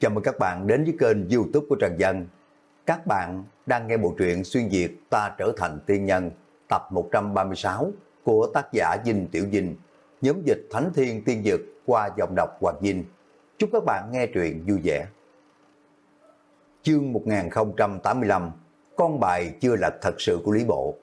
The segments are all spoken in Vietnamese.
Chào mừng các bạn đến với kênh youtube của Trần Dân. Các bạn đang nghe bộ truyện Xuyên Việt Ta Trở Thành Tiên Nhân tập 136 của tác giả Dinh Tiểu Dinh, nhóm dịch Thánh Thiên Tiên Dực qua dòng đọc Hoàng Dinh. Chúc các bạn nghe truyện vui vẻ. Chương 1085 Con bài chưa là thật sự của Lý Bộ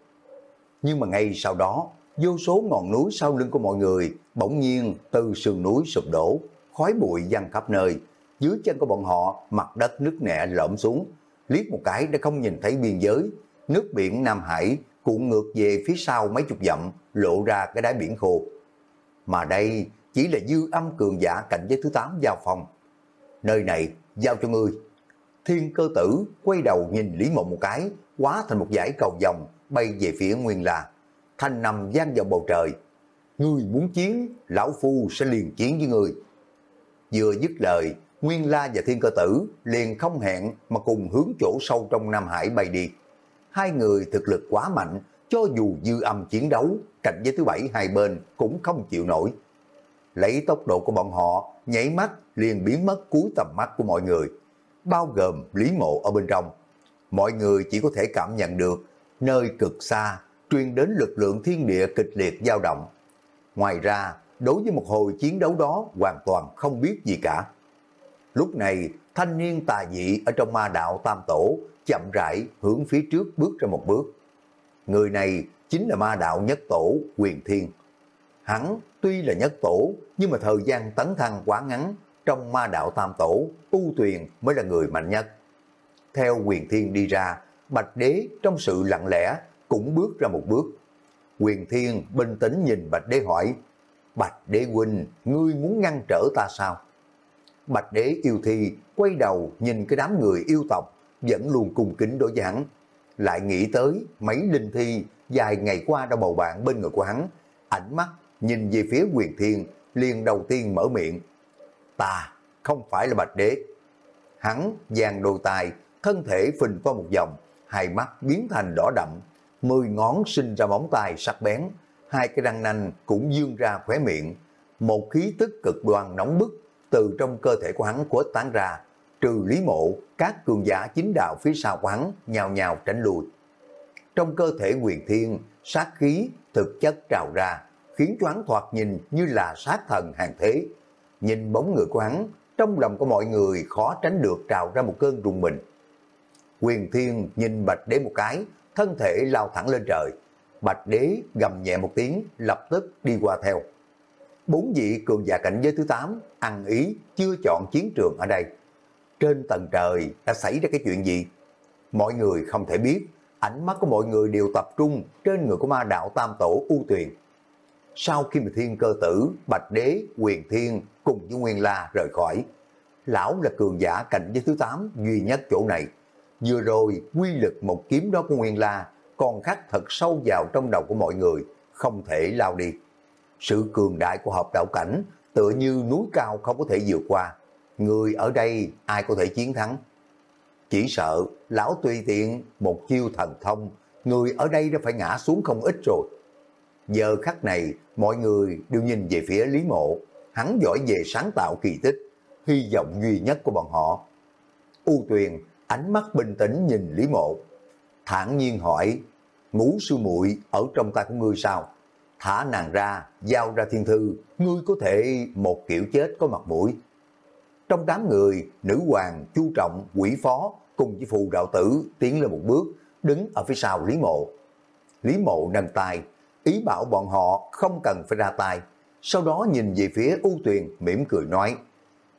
Nhưng mà ngay sau đó, vô số ngọn núi sau lưng của mọi người bỗng nhiên từ sườn núi sụp đổ, khói bụi văng khắp nơi, dưới chân của bọn họ mặt đất nước nẹ lõm xuống, liếc một cái đã không nhìn thấy biên giới, nước biển Nam Hải cuộn ngược về phía sau mấy chục dặm, lộ ra cái đáy biển khô. Mà đây chỉ là dư âm cường giả cảnh giới thứ 8 giao phòng. Nơi này giao cho ngươi. Thiên cơ tử quay đầu nhìn Lý Mộng một cái, quá thành một dải cầu vòng bay về phía Nguyên La. Thanh nằm gian vào bầu trời. Ngươi muốn chiến, lão phu sẽ liền chiến với ngươi. Vừa dứt lời, Nguyên La và Thiên Cơ Tử liền không hẹn mà cùng hướng chỗ sâu trong Nam Hải bay đi. Hai người thực lực quá mạnh, cho dù dư âm chiến đấu, cạnh với thứ bảy hai bên cũng không chịu nổi. Lấy tốc độ của bọn họ, nhảy mắt liền biến mất cuối tầm mắt của mọi người, bao gồm Lý Mộ ở bên trong. Mọi người chỉ có thể cảm nhận được nơi cực xa truyền đến lực lượng thiên địa kịch liệt dao động. Ngoài ra, đối với một hồi chiến đấu đó hoàn toàn không biết gì cả. Lúc này, thanh niên tà dị ở trong ma đạo tam tổ chậm rãi hướng phía trước bước ra một bước. Người này chính là ma đạo nhất tổ quyền thiên. Hắn tuy là nhất tổ, nhưng mà thời gian tấn thăng quá ngắn, trong ma đạo tam tổ, U tuyền mới là người mạnh nhất. Theo quyền thiên đi ra, bạch đế trong sự lặng lẽ cũng bước ra một bước. Quyền thiên bình tĩnh nhìn bạch đế hỏi, Bạch đế huynh, ngươi muốn ngăn trở ta sao? Bạch đế yêu thi quay đầu nhìn cái đám người yêu tộc vẫn luôn cung kính đối với hắn. Lại nghĩ tới mấy linh thi dài ngày qua đã bầu bạn bên người của hắn. Ảnh mắt nhìn về phía quyền thiên liền đầu tiên mở miệng. Ta không phải là bạch đế. Hắn giang đồ tài thân thể phình qua một vòng, hai mắt biến thành đỏ đậm, mười ngón sinh ra móng tay sắc bén, hai cái răng nanh cũng dương ra khóe miệng. Một khí tức cực đoan nóng bức từ trong cơ thể của hắn khuếch tán ra, trừ lý mộ, các cường giả chính đạo phía sau của hắn nhào nhào tránh lùi. Trong cơ thể quyền thiên, sát khí thực chất trào ra, khiến cho hắn thoạt nhìn như là sát thần hàng thế. Nhìn bóng người của hắn, trong lòng của mọi người khó tránh được trào ra một cơn rùng mình. Quyền thiên nhìn bạch đế một cái, thân thể lao thẳng lên trời. Bạch đế gầm nhẹ một tiếng, lập tức đi qua theo bốn vị cường giả cảnh giới thứ 8 ăn ý chưa chọn chiến trường ở đây. Trên tầng trời đã xảy ra cái chuyện gì? Mọi người không thể biết, ánh mắt của mọi người đều tập trung trên người của ma đạo Tam Tổ U Tuyền. Sau khi mà thiên cơ tử, Bạch Đế, Quyền Thiên cùng với Nguyên La rời khỏi, lão là cường giả cảnh giới thứ 8 duy nhất chỗ này. Vừa rồi, quy lực một kiếm đó của Nguyên La còn khắc thật sâu vào trong đầu của mọi người, không thể lao đi. Sự cường đại của hợp đạo cảnh tựa như núi cao không có thể vượt qua. Người ở đây ai có thể chiến thắng? Chỉ sợ lão tùy tiện một chiêu thần thông, người ở đây đã phải ngã xuống không ít rồi. Giờ khắc này, mọi người đều nhìn về phía Lý Mộ, hắn giỏi về sáng tạo kỳ tích, hy vọng duy nhất của bọn họ. U Tuyền, ánh mắt bình tĩnh nhìn Lý Mộ, thản nhiên hỏi, ngũ sư muội ở trong tay của ngươi sao? Thả nàng ra, giao ra thiên thư, ngươi có thể một kiểu chết có mặt mũi. Trong đám người, nữ hoàng, chu trọng, quỷ phó cùng với phù đạo tử tiến lên một bước, đứng ở phía sau Lý Mộ. Lý Mộ nâng tay, ý bảo bọn họ không cần phải ra tay. Sau đó nhìn về phía U Tuyền mỉm cười nói,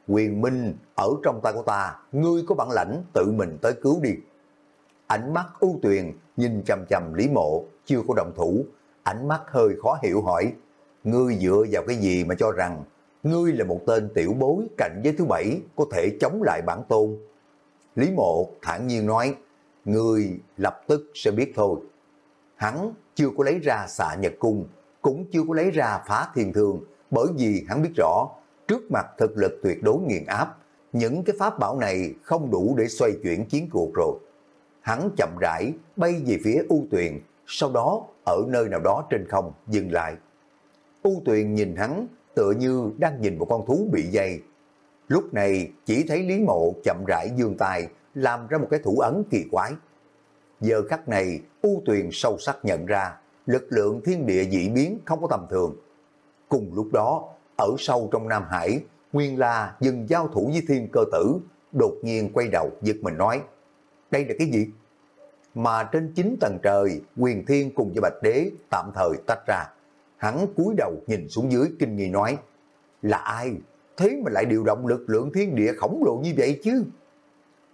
quyền minh ở trong tay của ta, ngươi có bản lãnh tự mình tới cứu đi. Ánh mắt U Tuyền nhìn chầm chầm Lý Mộ, chưa có động thủ, ánh mắt hơi khó hiểu hỏi, ngươi dựa vào cái gì mà cho rằng ngươi là một tên tiểu bối cạnh với thứ bảy có thể chống lại bản tôn. Lý mộ thản nhiên nói, ngươi lập tức sẽ biết thôi. Hắn chưa có lấy ra xạ nhật cung, cũng chưa có lấy ra phá thiên thường bởi vì hắn biết rõ, trước mặt thực lực tuyệt đối nghiền áp, những cái pháp bảo này không đủ để xoay chuyển chiến cuộc rồi. Hắn chậm rãi bay về phía U Tuyền, sau đó ở nơi nào đó trên không dừng lại. U Tuyền nhìn hắn tựa như đang nhìn một con thú bị dây. Lúc này chỉ thấy Lý Mộ chậm rãi dương tài làm ra một cái thủ ấn kỳ quái. Giờ khắc này U Tuyền sâu sắc nhận ra lực lượng thiên địa dị biến không có tầm thường. Cùng lúc đó, ở sâu trong Nam Hải, Nguyên La dừng giao thủ với thiên cơ tử, đột nhiên quay đầu giật mình nói, đây là cái gì? Mà trên chín tầng trời, quyền thiên cùng với bạch đế tạm thời tách ra. Hắn cúi đầu nhìn xuống dưới kinh nghi nói, là ai? Thế mà lại điều động lực lượng thiên địa khổng lồ như vậy chứ?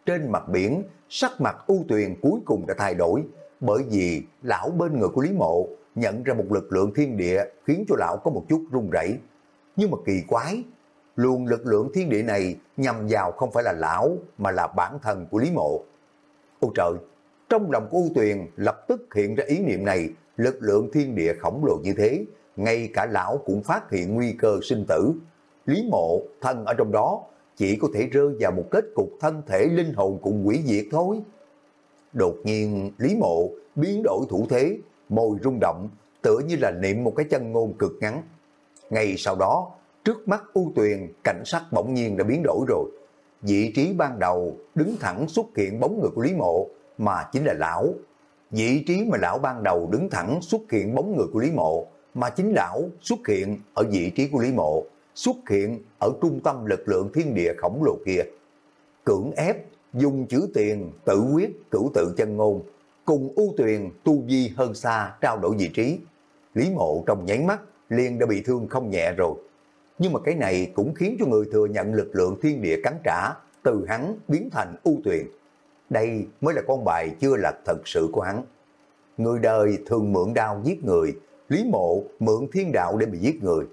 Trên mặt biển, sắc mặt ưu tuyền cuối cùng đã thay đổi, bởi vì lão bên người của Lý Mộ nhận ra một lực lượng thiên địa khiến cho lão có một chút run rẩy. Nhưng mà kỳ quái, luồng lực lượng thiên địa này nhằm vào không phải là lão mà là bản thân của Lý Mộ. ô trời, trong lòng của U Tuyền lập tức hiện ra ý niệm này, lực lượng thiên địa khổng lồ như thế, ngay cả lão cũng phát hiện nguy cơ sinh tử. Lý Mộ, thân ở trong đó, chỉ có thể rơi vào một kết cục thân thể linh hồn cùng quỷ diệt thôi. Đột nhiên Lý Mộ biến đổi thủ thế, môi rung động, tựa như là niệm một cái chân ngôn cực ngắn. Ngay sau đó, trước mắt U Tuyền, cảnh sắc bỗng nhiên đã biến đổi rồi. Vị trí ban đầu đứng thẳng xuất hiện bóng người của Lý Mộ, mà chính là lão. Vị trí mà lão ban đầu đứng thẳng xuất hiện bóng người của Lý Mộ, mà chính lão xuất hiện ở vị trí của Lý Mộ, xuất hiện ở trung tâm lực lượng thiên địa khổng lồ kia. Cưỡng ép dùng chữ tiền tự quyết cửu tự chân ngôn, cùng ưu tuyền tu vi hơn xa trao đổi vị trí. Lý mộ trong nháy mắt liền đã bị thương không nhẹ rồi. Nhưng mà cái này cũng khiến cho người thừa nhận lực lượng thiên địa cắn trả, từ hắn biến thành ưu tuyền. Đây mới là con bài chưa lật thật sự của hắn. Người đời thường mượn đao giết người, Lý mộ mượn thiên đạo để bị giết người.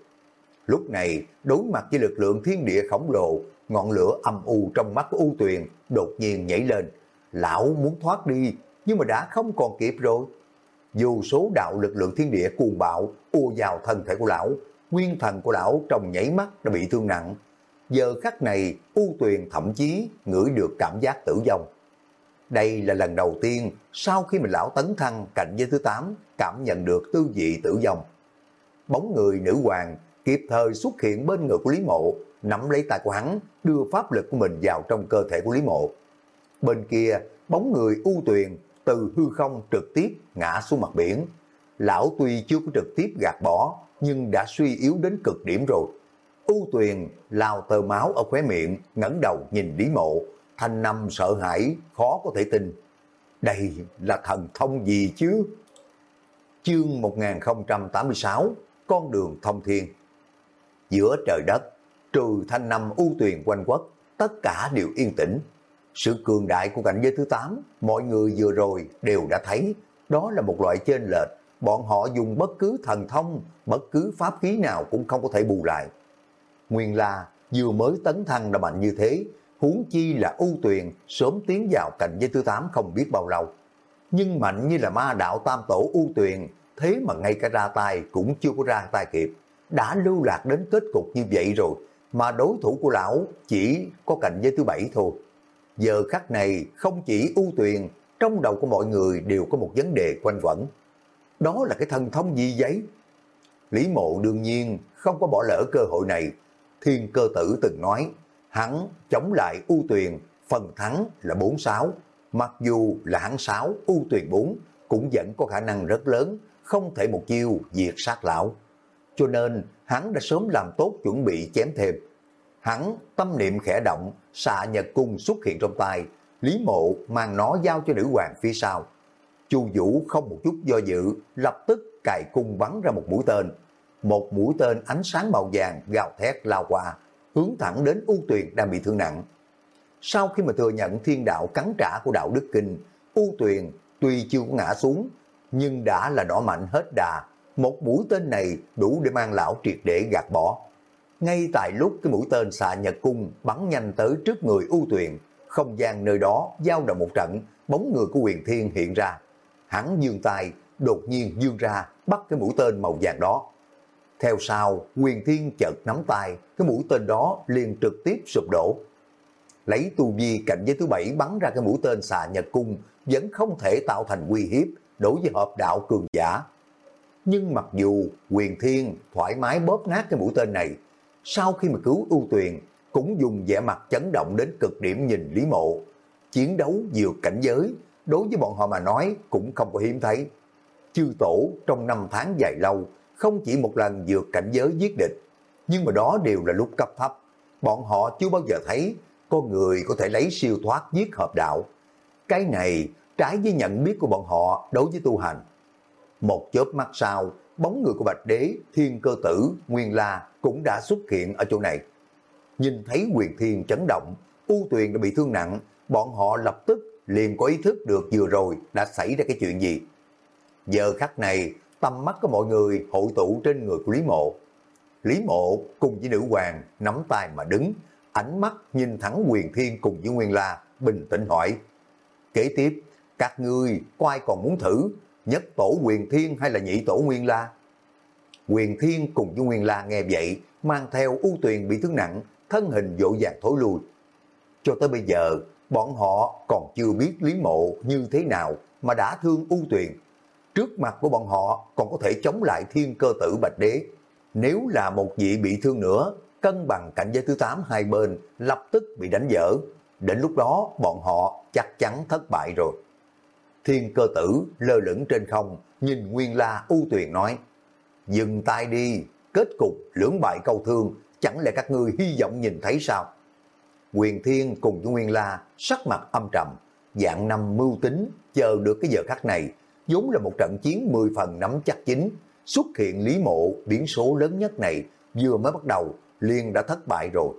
Lúc này, đối mặt với lực lượng thiên địa khổng lồ, ngọn lửa âm u trong mắt của U Tuyền đột nhiên nhảy lên. Lão muốn thoát đi, nhưng mà đã không còn kịp rồi. Dù số đạo lực lượng thiên địa cuồng bạo ùa vào thân thể của lão, nguyên thần của lão trong nhảy mắt đã bị thương nặng. Giờ khắc này, U Tuyền thậm chí ngửi được cảm giác tử vong. Đây là lần đầu tiên sau khi mình lão tấn thăng cạnh giới thứ 8 cảm nhận được tư vị tử vong. Bóng người nữ hoàng kịp thời xuất hiện bên người của Lý Mộ, nắm lấy tay của hắn, đưa pháp lực của mình vào trong cơ thể của Lý Mộ. Bên kia, bóng người u tuyền từ hư không trực tiếp ngã xuống mặt biển. Lão tuy chưa có trực tiếp gạt bỏ, nhưng đã suy yếu đến cực điểm rồi. U tuyền lao tơ máu ở khóe miệng, ngẩng đầu nhìn Lý Mộ, thanh năm sợ hãi, khó có thể tin. Đây là thần thông gì chứ? Chương 1086, Con đường thông thiên giữa trời đất, trừ thanh năm ưu tuyền quanh quốc, tất cả đều yên tĩnh. Sự cường đại của cảnh giới thứ 8, mọi người vừa rồi đều đã thấy, đó là một loại trên lệch, bọn họ dùng bất cứ thần thông, bất cứ pháp khí nào cũng không có thể bù lại. Nguyên là vừa mới tấn thăng đã mạnh như thế, huống chi là ưu tuyền sớm tiến vào cảnh giới thứ 8 không biết bao lâu. Nhưng mạnh như là ma đạo tam tổ ưu tuyền, thế mà ngay cả ra tay cũng chưa có ra tay kịp đã lưu lạc đến kết cục như vậy rồi, mà đối thủ của lão chỉ có cảnh giới thứ bảy thôi. Giờ khắc này không chỉ ưu tuyền, trong đầu của mọi người đều có một vấn đề quanh quẩn. Đó là cái thần thông gì giấy. Lý mộ đương nhiên không có bỏ lỡ cơ hội này. Thiên cơ tử từng nói, hắn chống lại ưu tuyền, phần thắng là 4-6. Mặc dù là hắn 6, ưu tuyền 4, cũng vẫn có khả năng rất lớn, không thể một chiêu diệt sát lão cho nên hắn đã sớm làm tốt chuẩn bị chém thêm. Hắn tâm niệm khẽ động, xạ nhật cung xuất hiện trong tay, Lý Mộ mang nó giao cho nữ hoàng phía sau. Chu Vũ không một chút do dự, lập tức cài cung bắn ra một mũi tên. Một mũi tên ánh sáng màu vàng gào thét lao qua, hướng thẳng đến U Tuyền đang bị thương nặng. Sau khi mà thừa nhận thiên đạo cắn trả của đạo Đức Kinh, U Tuyền tuy chưa có ngã xuống, nhưng đã là đỏ mạnh hết đà, một mũi tên này đủ để mang lão triệt để gạt bỏ. Ngay tại lúc cái mũi tên xạ nhật cung bắn nhanh tới trước người U tuyền, không gian nơi đó giao động một trận, bóng người của quyền thiên hiện ra. Hắn dương tay, đột nhiên dương ra, bắt cái mũi tên màu vàng đó. Theo sau, quyền thiên chợt nắm tay, cái mũi tên đó liền trực tiếp sụp đổ. Lấy tu vi cạnh giới thứ bảy bắn ra cái mũi tên xà nhật cung vẫn không thể tạo thành uy hiếp đối với hợp đạo cường giả nhưng mặc dù quyền thiên thoải mái bóp nát cái mũi tên này, sau khi mà cứu ưu tuyền, cũng dùng vẻ mặt chấn động đến cực điểm nhìn Lý Mộ. Chiến đấu vượt cảnh giới, đối với bọn họ mà nói cũng không có hiếm thấy. Chư tổ trong năm tháng dài lâu, không chỉ một lần vượt cảnh giới giết địch, nhưng mà đó đều là lúc cấp thấp. Bọn họ chưa bao giờ thấy con người có thể lấy siêu thoát giết hợp đạo. Cái này trái với nhận biết của bọn họ đối với tu hành. Một chớp mắt sau, bóng người của Bạch Đế, Thiên Cơ Tử, Nguyên La cũng đã xuất hiện ở chỗ này. Nhìn thấy quyền thiên chấn động, U Tuyền đã bị thương nặng, bọn họ lập tức liền có ý thức được vừa rồi đã xảy ra cái chuyện gì. Giờ khắc này, tâm mắt của mọi người hội tụ trên người của Lý Mộ. Lý Mộ cùng với nữ hoàng nắm tay mà đứng, ánh mắt nhìn thẳng quyền thiên cùng với Nguyên La, bình tĩnh hỏi. Kế tiếp, các ngươi có ai còn muốn thử nhất tổ quyền thiên hay là nhị tổ Nguyên La? Quyền thiên cùng với Nguyên La nghe vậy, mang theo ưu tuyền bị thương nặng, thân hình dỗ dàng thối lui. Cho tới bây giờ, bọn họ còn chưa biết Lý Mộ như thế nào mà đã thương ưu tuyền. Trước mặt của bọn họ còn có thể chống lại thiên cơ tử bạch đế. Nếu là một vị bị thương nữa, cân bằng cảnh giới thứ 8 hai bên lập tức bị đánh dở. Đến lúc đó bọn họ chắc chắn thất bại rồi. Thiên cơ tử lơ lửng trên không, nhìn Nguyên La ưu tuyền nói, Dừng tay đi, kết cục lưỡng bại câu thương, chẳng lẽ các ngươi hy vọng nhìn thấy sao? Quyền Thiên cùng với Nguyên La sắc mặt âm trầm, dạng năm mưu tính, chờ được cái giờ khắc này, vốn là một trận chiến 10 phần nắm chắc chính, xuất hiện lý mộ biến số lớn nhất này vừa mới bắt đầu liền đã thất bại rồi.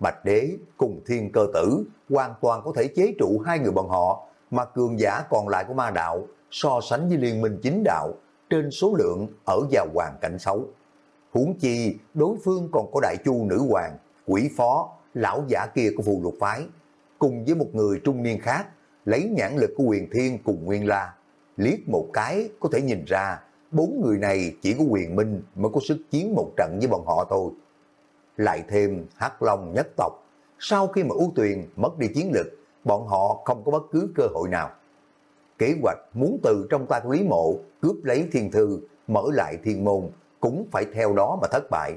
Bạch Đế cùng Thiên Cơ Tử hoàn toàn có thể chế trụ hai người bọn họ, mà cường giả còn lại của ma đạo so sánh với liên minh chính đạo trên số lượng ở vào hoàn cảnh xấu. Huống chi đối phương còn có đại chu nữ hoàng, quỷ phó, lão giả kia của phù lục phái, cùng với một người trung niên khác, lấy nhãn lực của quyền thiên cùng nguyên la. Liếc một cái có thể nhìn ra, bốn người này chỉ có quyền minh mới có sức chiến một trận với bọn họ thôi. Lại thêm hắc long nhất tộc, sau khi mà ưu tuyền mất đi chiến lực, bọn họ không có bất cứ cơ hội nào. Kế hoạch muốn từ trong tay Lý Mộ cướp lấy thiên thư, mở lại thiên môn, cũng phải theo đó mà thất bại.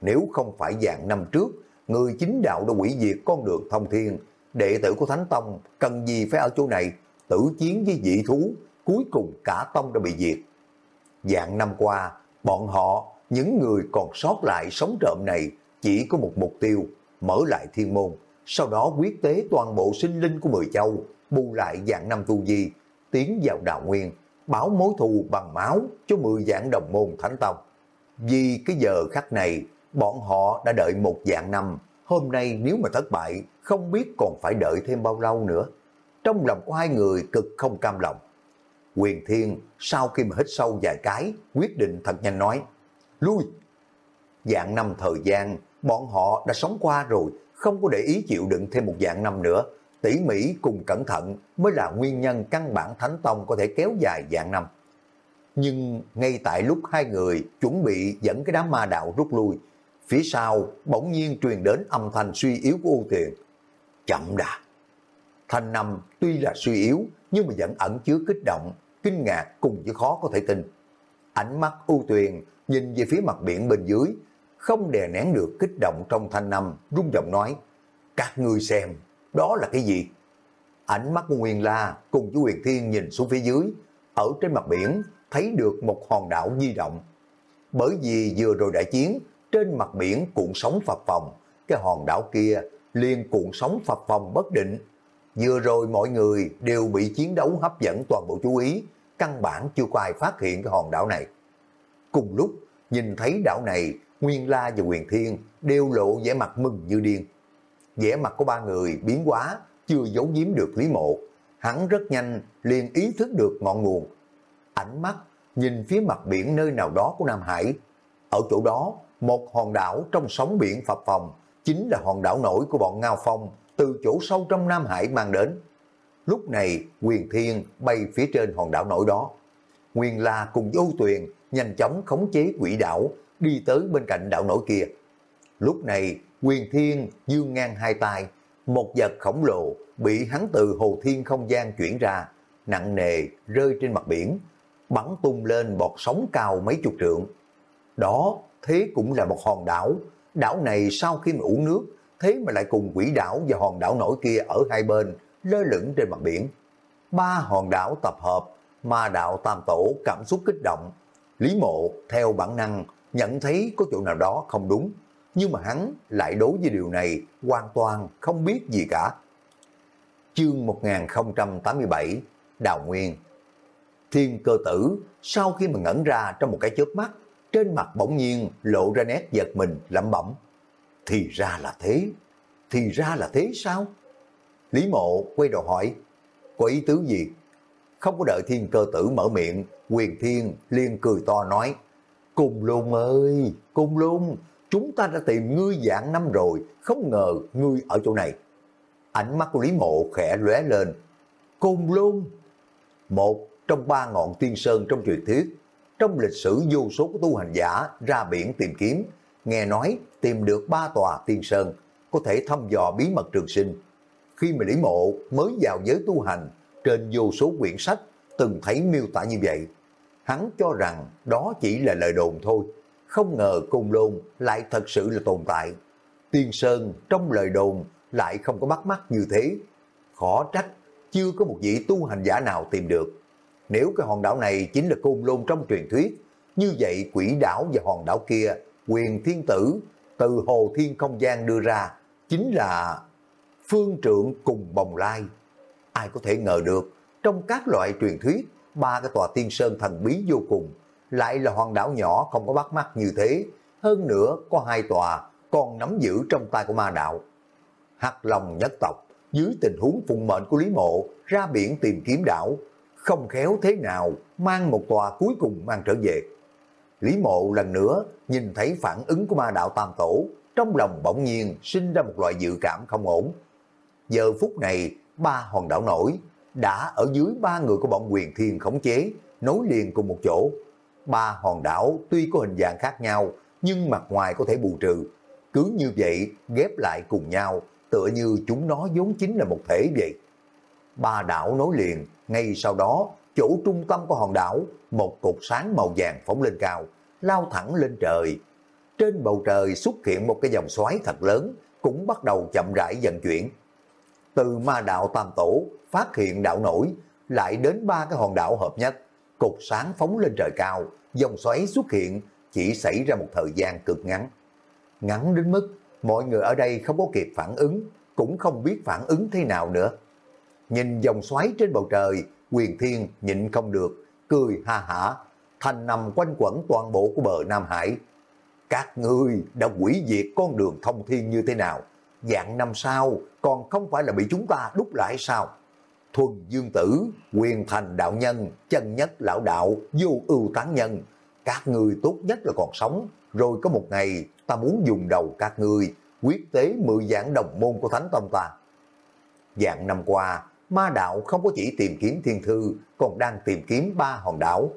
Nếu không phải dạng năm trước, người chính đạo đã quỷ diệt con đường thông thiên, đệ tử của Thánh Tông cần gì phải ở chỗ này, tử chiến với dị thú, cuối cùng cả tông đã bị diệt. Dạng năm qua, bọn họ, những người còn sót lại sống trộm này, chỉ có một mục tiêu, mở lại thiên môn, sau đó quyết tế toàn bộ sinh linh của Mười Châu, bù lại dạng năm tu di, tiến vào đạo nguyên, báo mối thù bằng máu cho mười dạng đồng môn thánh tông. Vì cái giờ khắc này, bọn họ đã đợi một dạng năm, hôm nay nếu mà thất bại, không biết còn phải đợi thêm bao lâu nữa. Trong lòng của hai người cực không cam lòng. Quyền Thiên sau khi mà hít sâu vài cái, quyết định thật nhanh nói, lui. Dạng năm thời gian, bọn họ đã sống qua rồi, không có để ý chịu đựng thêm một dạng năm nữa, tỉ mỉ cùng cẩn thận mới là nguyên nhân căn bản Thánh Tông có thể kéo dài dạng năm. Nhưng ngay tại lúc hai người chuẩn bị dẫn cái đám ma đạo rút lui, phía sau bỗng nhiên truyền đến âm thanh suy yếu của U Tiền. Chậm đã. Thanh năm tuy là suy yếu nhưng mà vẫn ẩn chứa kích động, kinh ngạc cùng với khó có thể tin. Ánh mắt ưu Tuyền nhìn về phía mặt biển bên dưới, không đè nén được kích động trong thanh năm, rung giọng nói, các ngươi xem, đó là cái gì? Ánh mắt của Nguyên La cùng với Quyền Thiên nhìn xuống phía dưới, ở trên mặt biển thấy được một hòn đảo di động. Bởi vì vừa rồi đại chiến, trên mặt biển cuộn sóng phập phồng, cái hòn đảo kia liền cuộn sóng phập phồng bất định. Vừa rồi mọi người đều bị chiến đấu hấp dẫn toàn bộ chú ý, căn bản chưa có ai phát hiện cái hòn đảo này. Cùng lúc, nhìn thấy đảo này, Nguyên La và Quyền Thiên đều lộ vẻ mặt mừng như điên vẻ mặt của ba người biến quá chưa giấu giếm được Lý Mộ. Hắn rất nhanh liền ý thức được ngọn nguồn. Ánh mắt nhìn phía mặt biển nơi nào đó của Nam Hải. Ở chỗ đó, một hòn đảo trong sóng biển phập phồng, chính là hòn đảo nổi của bọn Ngao Phong từ chỗ sâu trong Nam Hải mang đến. Lúc này, Quyền Thiên bay phía trên hòn đảo nổi đó. Nguyên La cùng với Tuyền nhanh chóng khống chế quỷ đảo, đi tới bên cạnh đảo nổi kia. Lúc này, Quyền Thiên dương ngang hai tay, một vật khổng lồ bị hắn từ hồ thiên không gian chuyển ra, nặng nề rơi trên mặt biển, bắn tung lên bọt sóng cao mấy chục trượng. Đó thế cũng là một hòn đảo, đảo này sau khi mà uống nước, thế mà lại cùng quỷ đảo và hòn đảo nổi kia ở hai bên, lơ lửng trên mặt biển. Ba hòn đảo tập hợp, ma đạo tam tổ cảm xúc kích động. Lý mộ theo bản năng nhận thấy có chỗ nào đó không đúng, nhưng mà hắn lại đối với điều này hoàn toàn không biết gì cả. Chương 1087 Đào Nguyên Thiên cơ tử sau khi mà ngẩn ra trong một cái chớp mắt, trên mặt bỗng nhiên lộ ra nét giật mình lẩm bẩm. Thì ra là thế, thì ra là thế sao? Lý mộ quay đầu hỏi, có ý tứ gì? Không có đợi thiên cơ tử mở miệng, quyền thiên liên cười to nói, Cùng lùng ơi, cùng lùng, chúng ta đã tìm ngươi dạng năm rồi, không ngờ ngươi ở chỗ này. Ánh mắt của Lý Mộ khẽ lóe lên. Cùng lùng. một trong ba ngọn tiên sơn trong truyền thuyết, trong lịch sử vô số của tu hành giả ra biển tìm kiếm, nghe nói tìm được ba tòa tiên sơn, có thể thăm dò bí mật trường sinh. Khi mà Lý Mộ mới vào giới tu hành, trên vô số quyển sách từng thấy miêu tả như vậy, hắn cho rằng đó chỉ là lời đồn thôi, không ngờ cung lôn lại thật sự là tồn tại. Tiên Sơn trong lời đồn lại không có bắt mắt như thế, khó trách chưa có một vị tu hành giả nào tìm được. Nếu cái hòn đảo này chính là côn lôn trong truyền thuyết, như vậy quỷ đảo và hòn đảo kia, quyền thiên tử, từ hồ thiên không gian đưa ra, chính là phương trượng cùng bồng lai. Ai có thể ngờ được, trong các loại truyền thuyết, ba cái tòa tiên sơn thần bí vô cùng, lại là hòn đảo nhỏ không có bắt mắt như thế, hơn nữa có hai tòa còn nắm giữ trong tay của ma đạo. Hắc lòng nhất tộc, dưới tình huống phụng mệnh của Lý Mộ, ra biển tìm kiếm đảo, không khéo thế nào mang một tòa cuối cùng mang trở về. Lý Mộ lần nữa nhìn thấy phản ứng của ma đạo tam tổ, trong lòng bỗng nhiên sinh ra một loại dự cảm không ổn. Giờ phút này, ba hòn đảo nổi đã ở dưới ba người của bọn quyền thiên khống chế, nối liền cùng một chỗ. Ba hòn đảo tuy có hình dạng khác nhau, nhưng mặt ngoài có thể bù trừ. Cứ như vậy, ghép lại cùng nhau, tựa như chúng nó vốn chính là một thể vậy. Ba đảo nối liền, ngay sau đó, chỗ trung tâm của hòn đảo, một cột sáng màu vàng phóng lên cao, lao thẳng lên trời. Trên bầu trời xuất hiện một cái dòng xoáy thật lớn, cũng bắt đầu chậm rãi dần chuyển. Từ ma đạo tam tổ, phát hiện đảo nổi, lại đến ba cái hòn đảo hợp nhất, cục sáng phóng lên trời cao, dòng xoáy xuất hiện, chỉ xảy ra một thời gian cực ngắn. Ngắn đến mức mọi người ở đây không có kịp phản ứng, cũng không biết phản ứng thế nào nữa. Nhìn dòng xoáy trên bầu trời, quyền thiên nhịn không được, cười ha hả, thành nằm quanh quẩn toàn bộ của bờ Nam Hải. Các ngươi đã quỷ diệt con đường thông thiên như thế nào? Dạng năm sau còn không phải là bị chúng ta đúc lại sao? Thuần dương tử, quyền thành đạo nhân, chân nhất lão đạo, vô ưu tán nhân. Các người tốt nhất là còn sống, rồi có một ngày ta muốn dùng đầu các người quyết tế mười dạng đồng môn của Thánh Tông ta. Dạng năm qua, ma đạo không có chỉ tìm kiếm thiên thư, còn đang tìm kiếm ba hòn đảo.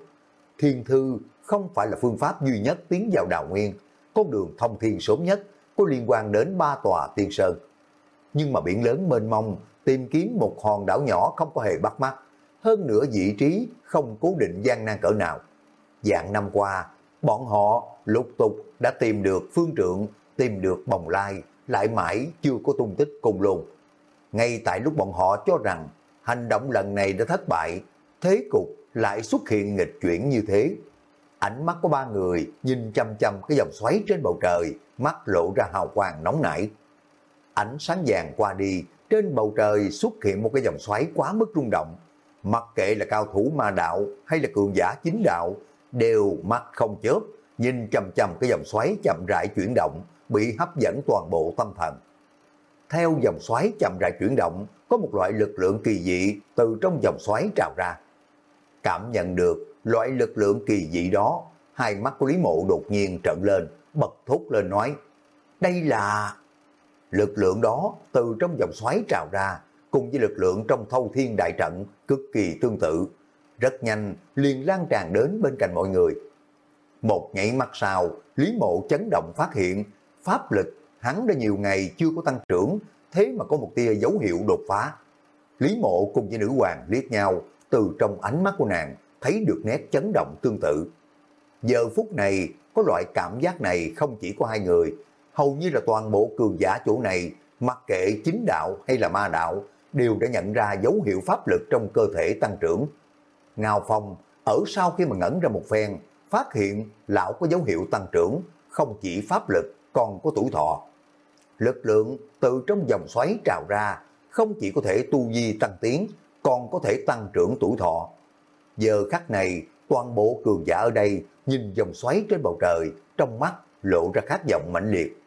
Thiên thư không phải là phương pháp duy nhất tiến vào đào nguyên, con đường thông thiên sớm nhất có liên quan đến ba tòa tiên sơn. Nhưng mà biển lớn mênh mông, tìm kiếm một hòn đảo nhỏ không có hề bắt mắt, hơn nữa vị trí không cố định gian nan cỡ nào. Dạng năm qua, bọn họ lục tục đã tìm được phương trượng, tìm được bồng lai, lại mãi chưa có tung tích cùng luôn. Ngay tại lúc bọn họ cho rằng hành động lần này đã thất bại, thế cục lại xuất hiện nghịch chuyển như thế. Ánh mắt của ba người nhìn chăm chăm cái dòng xoáy trên bầu trời, mắt lộ ra hào quang nóng nảy. Ánh sáng vàng qua đi, trên bầu trời xuất hiện một cái dòng xoáy quá mức rung động. Mặc kệ là cao thủ ma đạo hay là cường giả chính đạo, đều mắt không chớp, nhìn chầm chầm cái dòng xoáy chậm rãi chuyển động, bị hấp dẫn toàn bộ tâm thần. Theo dòng xoáy chậm rãi chuyển động, có một loại lực lượng kỳ dị từ trong dòng xoáy trào ra. Cảm nhận được loại lực lượng kỳ dị đó, hai mắt của Lý Mộ đột nhiên trợn lên, bật thốt lên nói, đây là... Lực lượng đó từ trong dòng xoáy trào ra, cùng với lực lượng trong thâu thiên đại trận cực kỳ tương tự. Rất nhanh liền lan tràn đến bên cạnh mọi người. Một nhảy mắt sau, Lý Mộ chấn động phát hiện pháp lực hắn đã nhiều ngày chưa có tăng trưởng, thế mà có một tia dấu hiệu đột phá. Lý Mộ cùng với nữ hoàng liếc nhau, từ trong ánh mắt của nàng thấy được nét chấn động tương tự. Giờ phút này, có loại cảm giác này không chỉ có hai người, hầu như là toàn bộ cường giả chỗ này, mặc kệ chính đạo hay là ma đạo, đều đã nhận ra dấu hiệu pháp lực trong cơ thể tăng trưởng. Ngao Phong ở sau khi mà ngẩn ra một phen, phát hiện lão có dấu hiệu tăng trưởng, không chỉ pháp lực còn có tuổi thọ. Lực lượng từ trong dòng xoáy trào ra, không chỉ có thể tu vi tăng tiến, còn có thể tăng trưởng tuổi thọ. Giờ khắc này, toàn bộ cường giả ở đây nhìn dòng xoáy trên bầu trời, trong mắt lộ ra khát vọng mãnh liệt.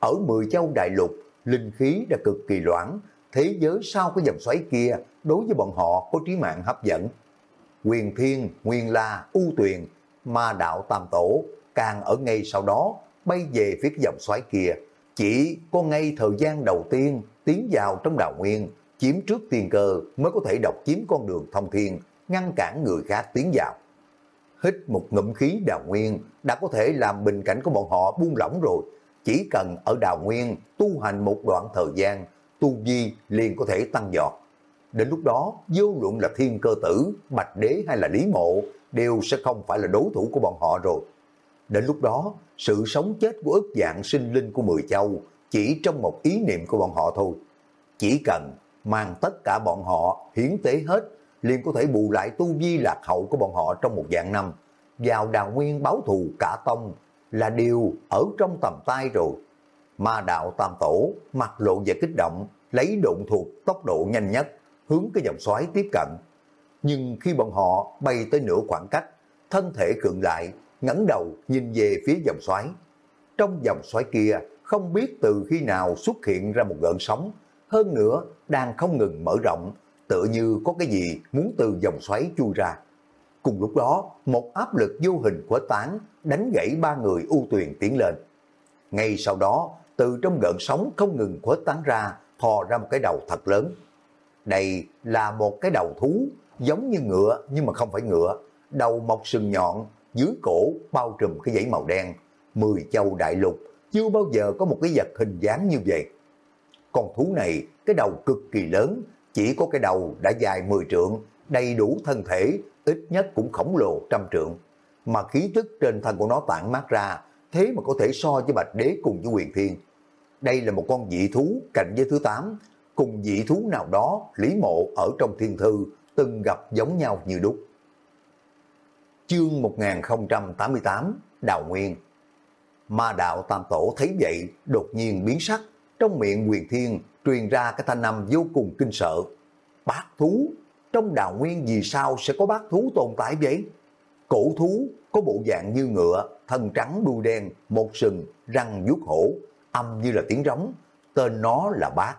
Ở mười châu đại lục, linh khí đã cực kỳ loãng, thế giới sau cái dòng xoáy kia đối với bọn họ có trí mạng hấp dẫn. Quyền Thiên, Nguyên La, U Tuyền, Ma Đạo Tam Tổ càng ở ngay sau đó bay về phía cái dòng xoáy kia. Chỉ có ngay thời gian đầu tiên tiến vào trong đào nguyên, chiếm trước tiền cơ mới có thể độc chiếm con đường thông thiên, ngăn cản người khác tiến vào. Hít một ngụm khí đào nguyên đã có thể làm bình cảnh của bọn họ buông lỏng rồi. Chỉ cần ở đào nguyên tu hành một đoạn thời gian, tu vi liền có thể tăng giọt. Đến lúc đó, vô luận là thiên cơ tử, bạch đế hay là lý mộ, đều sẽ không phải là đối thủ của bọn họ rồi. Đến lúc đó, sự sống chết của ức dạng sinh linh của Mười Châu chỉ trong một ý niệm của bọn họ thôi. Chỉ cần mang tất cả bọn họ hiến tế hết, liền có thể bù lại tu vi lạc hậu của bọn họ trong một dạng năm. Vào đào nguyên báo thù cả tông là điều ở trong tầm tay rồi. Ma đạo tam tổ mặt lộ và kích động, lấy độn thuộc tốc độ nhanh nhất, hướng cái dòng xoáy tiếp cận. Nhưng khi bọn họ bay tới nửa khoảng cách, thân thể cường lại, ngẩng đầu nhìn về phía dòng xoáy. Trong dòng xoáy kia, không biết từ khi nào xuất hiện ra một gợn sóng, hơn nữa đang không ngừng mở rộng, tựa như có cái gì muốn từ dòng xoáy chui ra. Cùng lúc đó, một áp lực vô hình của tán đánh gãy ba người ưu tuyền tiến lên. Ngay sau đó, từ trong gợn sóng không ngừng khuếch tán ra, thò ra một cái đầu thật lớn. Đây là một cái đầu thú, giống như ngựa nhưng mà không phải ngựa, đầu mọc sừng nhọn, dưới cổ bao trùm cái dãy màu đen. Mười châu đại lục, chưa bao giờ có một cái vật hình dáng như vậy. Con thú này, cái đầu cực kỳ lớn, chỉ có cái đầu đã dài 10 trượng, đầy đủ thân thể, ít nhất cũng khổng lồ trăm trượng. Mà khí tức trên thân của nó tản mát ra, thế mà có thể so với bạch đế cùng với quyền thiên. Đây là một con dị thú cạnh với thứ 8, cùng dị thú nào đó Lý Mộ ở trong thiên thư từng gặp giống nhau như đúc. Chương 1088 Đào Nguyên Ma đạo Tam Tổ thấy vậy đột nhiên biến sắc, trong miệng quyền thiên truyền ra cái thanh âm vô cùng kinh sợ. Bác thú, trong đào nguyên vì sao sẽ có bác thú tồn tại vậy? Cổ thú có bộ dạng như ngựa, thân trắng đuôi đen, một sừng, răng vuốt hổ, âm như là tiếng rống, tên nó là bác.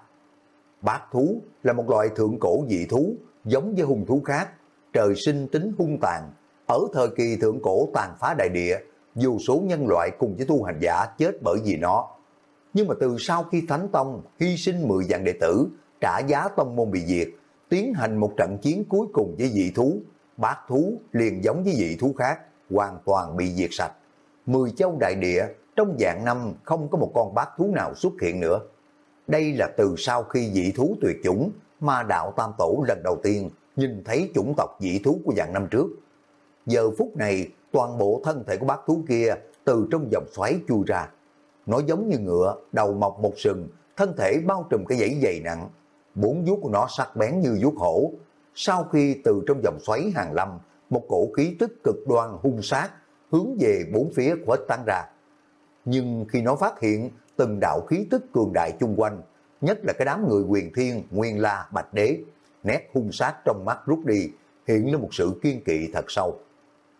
Bác thú là một loại thượng cổ dị thú, giống với hung thú khác, trời sinh tính hung tàn. Ở thời kỳ thượng cổ tàn phá đại địa, dù số nhân loại cùng với tu hành giả chết bởi vì nó. Nhưng mà từ sau khi Thánh Tông hy sinh 10 dạng đệ tử, trả giá tông môn bị diệt, tiến hành một trận chiến cuối cùng với dị thú, bác thú liền giống với dị thú khác, hoàn toàn bị diệt sạch. Mười châu đại địa, trong dạng năm không có một con bác thú nào xuất hiện nữa. Đây là từ sau khi dị thú tuyệt chủng, ma đạo tam tổ lần đầu tiên nhìn thấy chủng tộc dị thú của dạng năm trước. Giờ phút này, toàn bộ thân thể của bác thú kia từ trong dòng xoáy chui ra. Nó giống như ngựa, đầu mọc một sừng, thân thể bao trùm cái dãy dày nặng. Bốn vuốt của nó sắc bén như vuốt hổ. Sau khi từ trong dòng xoáy hàng lâm, một cổ khí tức cực đoan hung sát, hướng về bốn phía khuếch tán ra. Nhưng khi nó phát hiện từng đạo khí tức cường đại chung quanh, nhất là cái đám người quyền thiên, nguyên la, bạch đế, nét hung sát trong mắt rút đi, hiện lên một sự kiên kỵ thật sâu.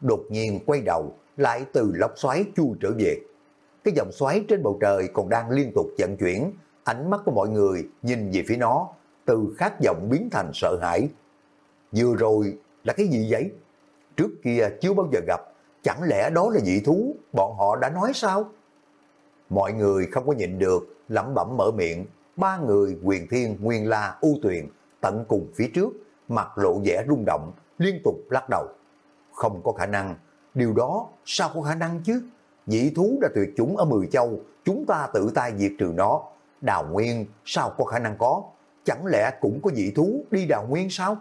Đột nhiên quay đầu, lại từ lốc xoáy chui trở về. Cái dòng xoáy trên bầu trời còn đang liên tục vận chuyển, ánh mắt của mọi người nhìn về phía nó, từ khát vọng biến thành sợ hãi. Vừa rồi là cái gì vậy? Trước kia chưa bao giờ gặp, chẳng lẽ đó là dị thú, bọn họ đã nói sao? Mọi người không có nhịn được, lẩm bẩm mở miệng, ba người quyền thiên, nguyên la, ưu tuyền, tận cùng phía trước, mặt lộ vẻ rung động, liên tục lắc đầu. Không có khả năng, điều đó sao có khả năng chứ? Dị thú đã tuyệt chủng ở Mười Châu, chúng ta tự tay diệt trừ nó. Đào Nguyên sao có khả năng có? Chẳng lẽ cũng có dị thú đi đào nguyên sao?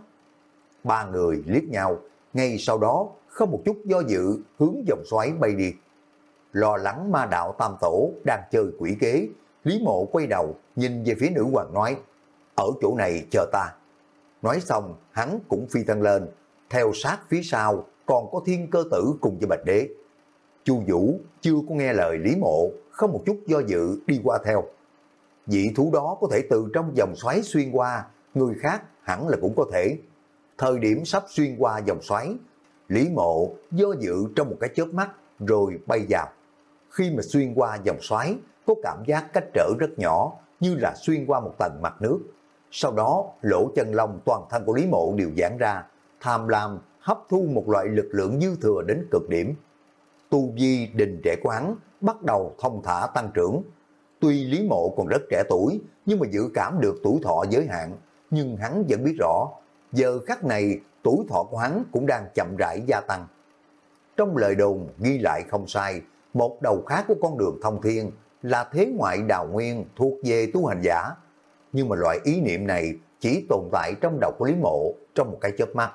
Ba người liếc nhau, ngay sau đó không một chút do dự hướng dòng xoáy bay đi. lo lắng ma đạo tam tổ đang chơi quỷ kế, Lý Mộ quay đầu nhìn về phía nữ hoàng nói, ở chỗ này chờ ta. Nói xong, hắn cũng phi thân lên, theo sát phía sau còn có thiên cơ tử cùng với bạch đế. Chu Vũ chưa có nghe lời Lý Mộ, không một chút do dự đi qua theo. Dị thú đó có thể từ trong dòng xoáy xuyên qua, người khác hẳn là cũng có thể. Thời điểm sắp xuyên qua dòng xoáy, Lý Mộ do dự trong một cái chớp mắt rồi bay vào. Khi mà xuyên qua dòng xoáy, có cảm giác cách trở rất nhỏ, như là xuyên qua một tầng mặt nước. Sau đó, lỗ chân lông toàn thân của Lý Mộ đều giãn ra, tham lam hấp thu một loại lực lượng dư thừa đến cực điểm. Tu vi đình trẻ của hắn bắt đầu thông thả tăng trưởng. Tuy Lý Mộ còn rất trẻ tuổi, nhưng mà dự cảm được tuổi thọ giới hạn, nhưng hắn vẫn biết rõ, giờ khắc này tuổi thọ của hắn cũng đang chậm rãi gia tăng. Trong lời đồn ghi lại không sai, một đầu khác của con đường thông thiên là thế ngoại đào nguyên thuộc về tu hành giả. Nhưng mà loại ý niệm này chỉ tồn tại trong đầu của Lý Mộ trong một cái chớp mắt.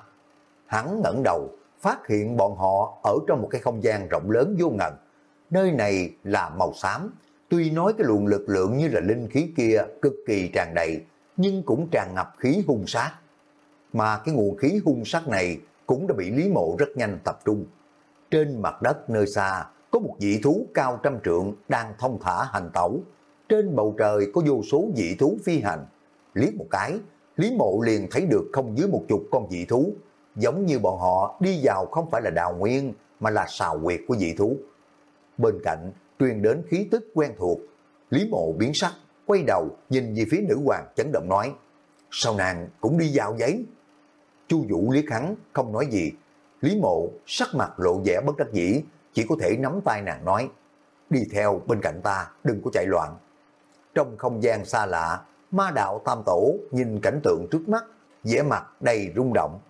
Hắn ngẩng đầu, phát hiện bọn họ ở trong một cái không gian rộng lớn vô ngần. Nơi này là màu xám, tuy nói cái luồng lực lượng như là linh khí kia cực kỳ tràn đầy, nhưng cũng tràn ngập khí hung sát. Mà cái nguồn khí hung sát này cũng đã bị Lý Mộ rất nhanh tập trung. Trên mặt đất nơi xa có một dị thú cao trăm trượng đang thông thả hành tẩu. Trên bầu trời có vô số dị thú phi hành. Liếc một cái, Lý Mộ liền thấy được không dưới một chục con dị thú. Giống như bọn họ đi vào không phải là đào nguyên, mà là xào quyệt của dị thú. Bên cạnh, truyền đến khí tức quen thuộc. Lý Mộ biến sắc, quay đầu nhìn về phía nữ hoàng chấn động nói. Sao nàng cũng đi vào giấy? Chu Vũ liếc hắn, không nói gì. Lý Mộ sắc mặt lộ vẻ bất đắc dĩ, chỉ có thể nắm tay nàng nói, đi theo bên cạnh ta, đừng có chạy loạn. Trong không gian xa lạ, ma đạo tam tổ nhìn cảnh tượng trước mắt, vẻ mặt đầy rung động.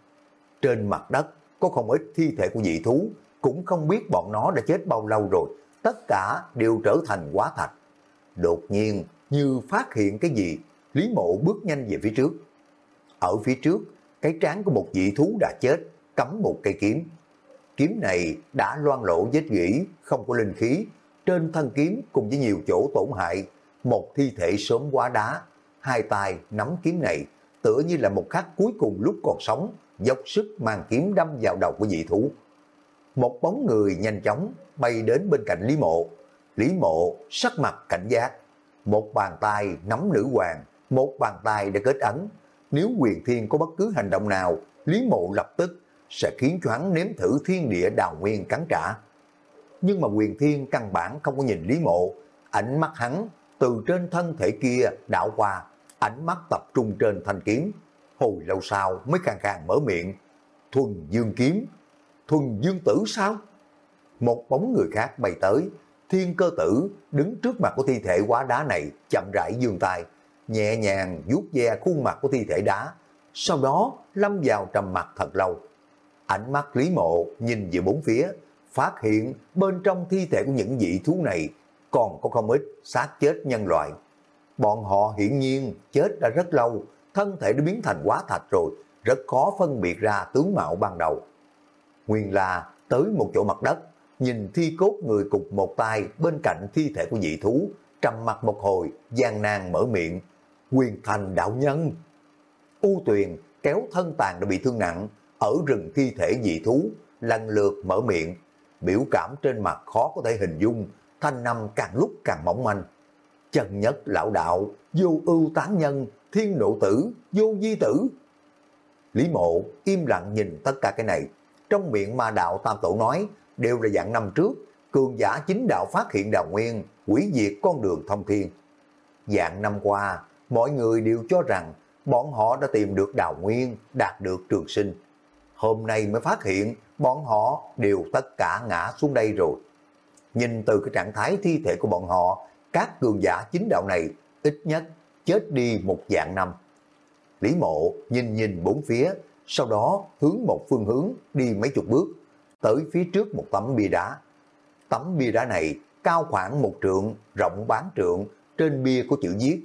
Trên mặt đất có không ít thi thể của dị thú, cũng không biết bọn nó đã chết bao lâu rồi, tất cả đều trở thành quá thạch. Đột nhiên, như phát hiện cái gì, Lý Mộ bước nhanh về phía trước. Ở phía trước, cái trán của một dị thú đã chết, cắm một cây kiếm. Kiếm này đã loan lộ vết gỉ, không có linh khí. Trên thân kiếm cùng với nhiều chỗ tổn hại, một thi thể sớm quá đá. Hai tay nắm kiếm này, tựa như là một khắc cuối cùng lúc còn sống, dốc sức mang kiếm đâm vào đầu của dị thú. Một bóng người nhanh chóng bay đến bên cạnh Lý Mộ. Lý Mộ sắc mặt cảnh giác. Một bàn tay nắm nữ hoàng, một bàn tay đã kết ấn. Nếu quyền thiên có bất cứ hành động nào, Lý Mộ lập tức sẽ khiến cho hắn nếm thử thiên địa đào nguyên cắn trả. Nhưng mà quyền thiên căn bản không có nhìn Lý Mộ, ánh mắt hắn từ trên thân thể kia đảo qua, ánh mắt tập trung trên thanh kiếm. Hồi lâu sau mới khang khang mở miệng, thuần dương kiếm, thuần dương tử sao? Một bóng người khác bay tới, thiên cơ tử đứng trước mặt của thi thể quá đá này chậm rãi dương tay, nhẹ nhàng vuốt ve khuôn mặt của thi thể đá, sau đó lâm vào trầm mặt thật lâu. Ánh mắt Lý Mộ nhìn về bốn phía, phát hiện bên trong thi thể của những vị thú này còn có không ít xác chết nhân loại. Bọn họ hiển nhiên chết đã rất lâu, thân thể đã biến thành quá thạch rồi, rất khó phân biệt ra tướng mạo ban đầu. Nguyên là tới một chỗ mặt đất, nhìn thi cốt người cục một tay bên cạnh thi thể của dị thú, trầm mặt một hồi, gian nan mở miệng, quyền thành đạo nhân. U tuyền kéo thân tàn đã bị thương nặng, ở rừng thi thể dị thú, lần lượt mở miệng, biểu cảm trên mặt khó có thể hình dung, thanh năm càng lúc càng mỏng manh. Trần nhất lão đạo, vô ưu tán nhân, thiên độ tử, vô di tử. Lý mộ im lặng nhìn tất cả cái này, trong miệng ma đạo tam tổ nói, đều là dạng năm trước, cường giả chính đạo phát hiện đào nguyên, quỷ diệt con đường thông thiên. Dạng năm qua, mọi người đều cho rằng bọn họ đã tìm được đào nguyên, đạt được trường sinh hôm nay mới phát hiện bọn họ đều tất cả ngã xuống đây rồi. Nhìn từ cái trạng thái thi thể của bọn họ, các cường giả chính đạo này ít nhất chết đi một dạng năm. Lý mộ nhìn nhìn bốn phía, sau đó hướng một phương hướng đi mấy chục bước, tới phía trước một tấm bia đá. Tấm bia đá này cao khoảng một trượng, rộng bán trượng, trên bia có chữ viết